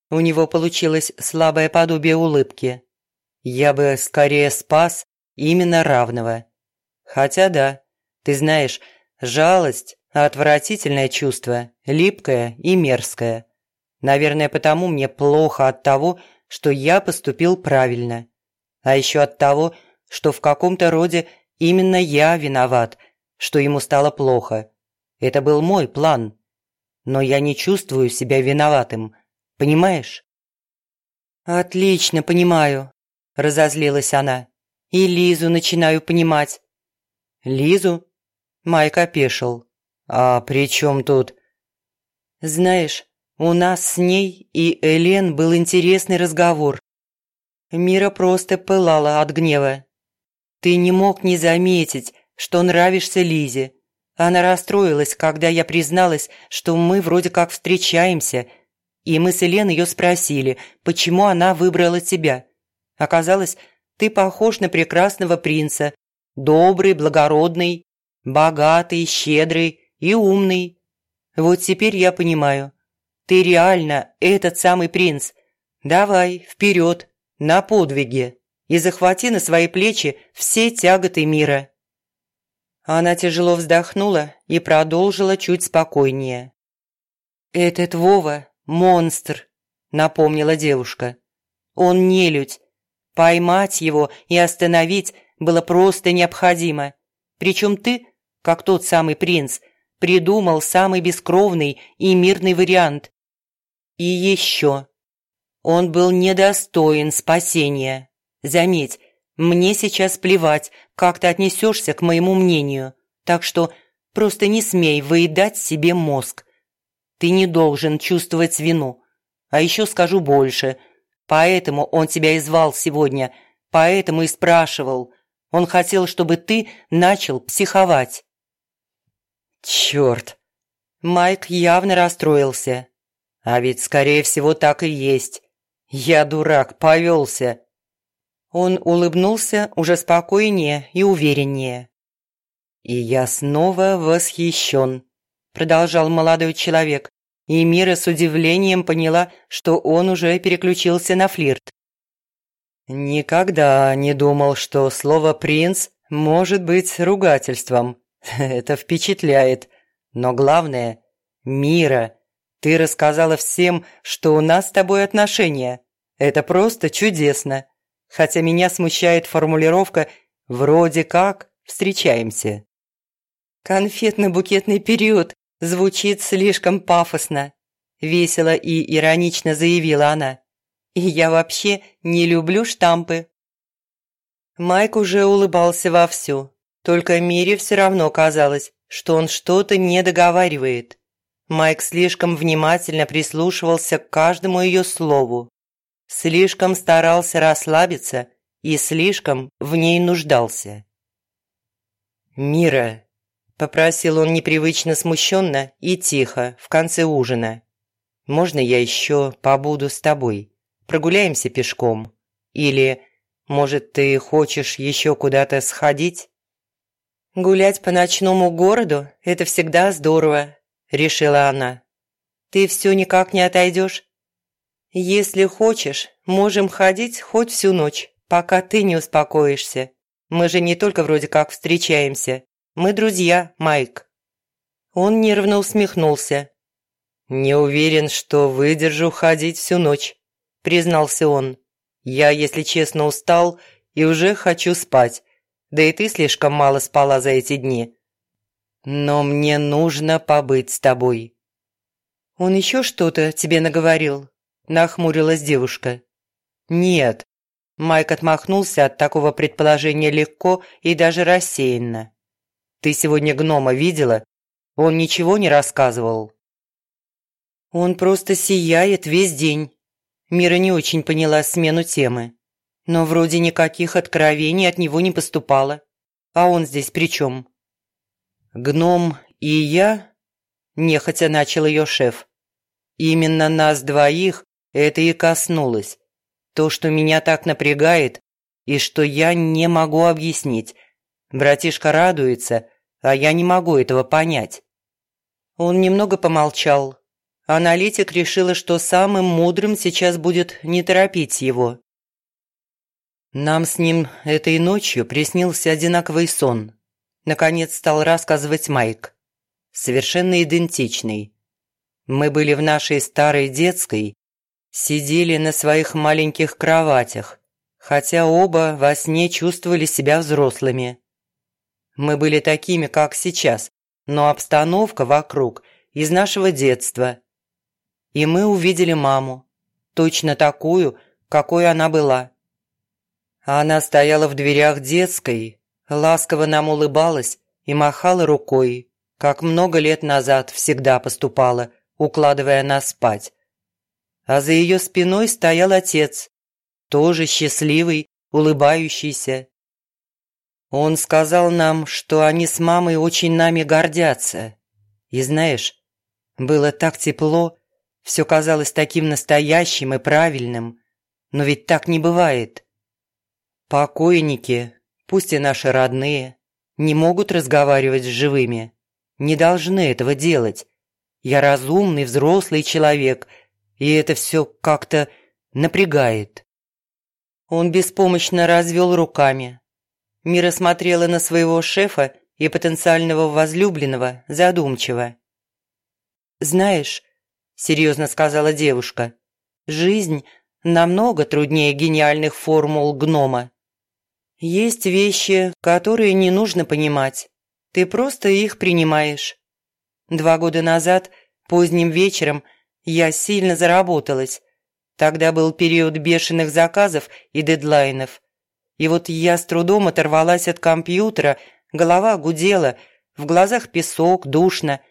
У него получилось слабое подобие улыбки. Я бы скорее спас именно равного. Хотя да, ты знаешь, жалость – отвратительное чувство, липкое и мерзкое. Наверное, потому мне плохо от того, что я поступил правильно. А еще от того, что в каком-то роде именно я виноват, что ему стало плохо. Это был мой план. Но я не чувствую себя виноватым. Понимаешь? «Отлично понимаю», – разозлилась она. «И Лизу начинаю понимать». «Лизу?» – Майк опешил. «А при чем тут?» «Знаешь, у нас с ней и Элен был интересный разговор. Мира просто пылала от гнева. Ты не мог не заметить, что нравишься Лизе. Она расстроилась, когда я призналась, что мы вроде как встречаемся, и мы с Элен ее спросили, почему она выбрала тебя. Оказалось, ты похож на прекрасного принца, добрый, благородный, богатый, щедрый и умный. Вот теперь я понимаю, ты реально этот самый принц. Давай, вперед, на подвиги, и захвати на свои плечи все тяготы мира». Она тяжело вздохнула и продолжила чуть спокойнее. «Этот Вова – монстр», – напомнила девушка. «Он нелюдь. Поймать его и остановить было просто необходимо. Причем ты, как тот самый принц, придумал самый бескровный и мирный вариант. И еще. Он был недостоин спасения. Заметь, мне сейчас плевать, как ты отнесешься к моему мнению, так что просто не смей выедать себе мозг. Ты не должен чувствовать вину. А еще скажу больше. Поэтому он тебя и звал сегодня, поэтому и спрашивал. Он хотел, чтобы ты начал психовать. Черт! Майк явно расстроился. А ведь, скорее всего, так и есть. Я, дурак, повелся. Он улыбнулся уже спокойнее и увереннее. «И я снова восхищен», – продолжал молодой человек, и Мира с удивлением поняла, что он уже переключился на флирт. «Никогда не думал, что слово «принц» может быть ругательством. Это впечатляет. Но главное – Мира ты рассказала всем, что у нас с тобой отношения. Это просто чудесно. Хотя меня смущает формулировка «вроде как встречаемся». «Конфетно-букетный период» звучит слишком пафосно. Весело и иронично заявила она. И я вообще не люблю штампы. Майк уже улыбался вовсю. Только Мире все равно казалось, что он что-то не договаривает. Майк слишком внимательно прислушивался к каждому ее слову, слишком старался расслабиться и слишком в ней нуждался. «Мира», – попросил он непривычно смущенно и тихо в конце ужина, – «можно я еще побуду с тобой? Прогуляемся пешком? Или, может, ты хочешь еще куда-то сходить?» «Гулять по ночному городу – это всегда здорово», – решила она. «Ты все никак не отойдешь? Если хочешь, можем ходить хоть всю ночь, пока ты не успокоишься. Мы же не только вроде как встречаемся. Мы друзья, Майк». Он нервно усмехнулся. «Не уверен, что выдержу ходить всю ночь», – признался он. «Я, если честно, устал и уже хочу спать. Да и ты слишком мало спала за эти дни. Но мне нужно побыть с тобой». «Он еще что-то тебе наговорил?» – нахмурилась девушка. «Нет». Майк отмахнулся от такого предположения легко и даже рассеянно. «Ты сегодня гнома видела? Он ничего не рассказывал?» «Он просто сияет весь день». Мира не очень поняла смену темы. Но вроде никаких откровений от него не поступало. А он здесь при чем? «Гном и я?» – нехотя начал ее шеф. «Именно нас двоих это и коснулось. То, что меня так напрягает, и что я не могу объяснить. Братишка радуется, а я не могу этого понять». Он немного помолчал. Аналитик решила, что самым мудрым сейчас будет не торопить его. Нам с ним этой ночью приснился одинаковый сон наконец стал рассказывать Майк. Совершенно идентичный. Мы были в нашей старой детской, сидели на своих маленьких кроватях, хотя оба во сне чувствовали себя взрослыми. Мы были такими, как сейчас, но обстановка вокруг из нашего детства. И мы увидели маму, точно такую, какой она была. Она стояла в дверях детской, ласково нам улыбалась и махала рукой, как много лет назад всегда поступала, укладывая нас спать. А за ее спиной стоял отец, тоже счастливый, улыбающийся. Он сказал нам, что они с мамой очень нами гордятся. И знаешь, было так тепло, все казалось таким настоящим и правильным, но ведь так не бывает. Покойники, пусть и наши родные, не могут разговаривать с живыми, не должны этого делать. Я разумный, взрослый человек, и это все как-то напрягает. Он беспомощно развел руками. Мира смотрела на своего шефа и потенциального возлюбленного задумчиво. «Знаешь», – серьезно сказала девушка, – «жизнь намного труднее гениальных формул гнома. Есть вещи, которые не нужно понимать. Ты просто их принимаешь. Два года назад, поздним вечером, я сильно заработалась. Тогда был период бешеных заказов и дедлайнов. И вот я с трудом оторвалась от компьютера, голова гудела, в глазах песок, душно.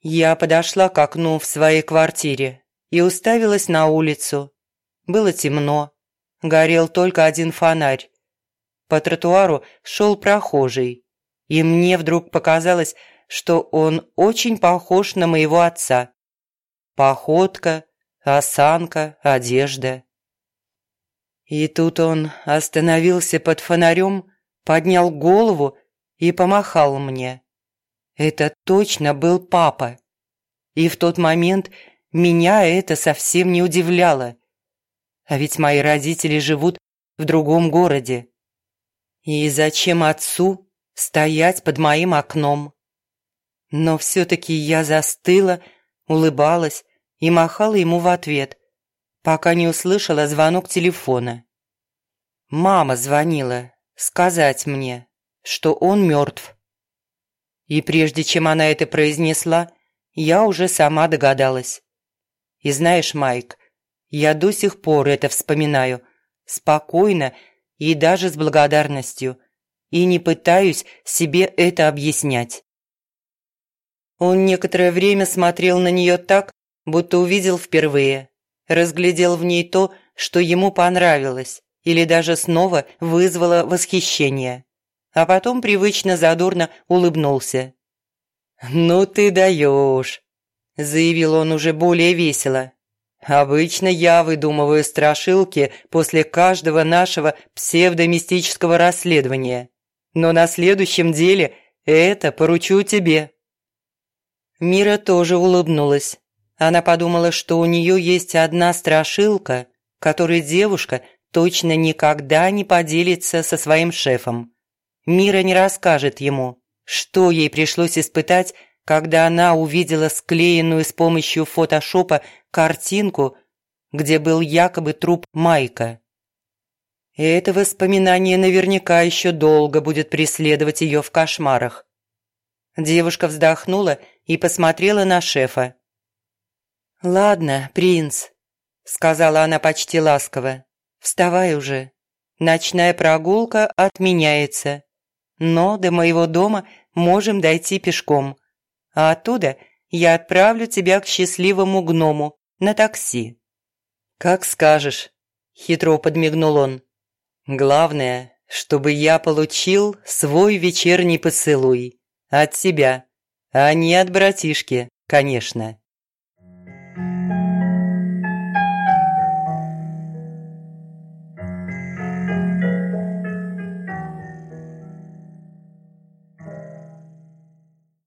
Я подошла к окну в своей квартире и уставилась на улицу. Было темно. Горел только один фонарь. По тротуару шел прохожий, и мне вдруг показалось, что он очень похож на моего отца. Походка, осанка, одежда. И тут он остановился под фонарем, поднял голову и помахал мне. Это точно был папа. И в тот момент меня это совсем не удивляло. А ведь мои родители живут в другом городе. И зачем отцу стоять под моим окном? Но все-таки я застыла, улыбалась и махала ему в ответ, пока не услышала звонок телефона. Мама звонила сказать мне, что он мертв. И прежде чем она это произнесла, я уже сама догадалась. И знаешь, Майк, я до сих пор это вспоминаю, спокойно и даже с благодарностью, и не пытаюсь себе это объяснять. Он некоторое время смотрел на нее так, будто увидел впервые, разглядел в ней то, что ему понравилось, или даже снова вызвало восхищение, а потом привычно задорно улыбнулся. «Ну ты даешь», – заявил он уже более весело. Обычно я выдумываю страшилки после каждого нашего псевдомистического расследования. Но на следующем деле это поручу тебе». Мира тоже улыбнулась. Она подумала, что у нее есть одна страшилка, которой девушка точно никогда не поделится со своим шефом. Мира не расскажет ему, что ей пришлось испытать, когда она увидела склеенную с помощью фотошопа картинку, где был якобы труп Майка. И это воспоминание наверняка еще долго будет преследовать ее в кошмарах. Девушка вздохнула и посмотрела на шефа. «Ладно, принц», — сказала она почти ласково, — «вставай уже. Ночная прогулка отменяется, но до моего дома можем дойти пешком, а оттуда я отправлю тебя к счастливому гному, на такси». «Как скажешь», – хитро подмигнул он. «Главное, чтобы я получил свой вечерний поцелуй от тебя, а не от братишки, конечно».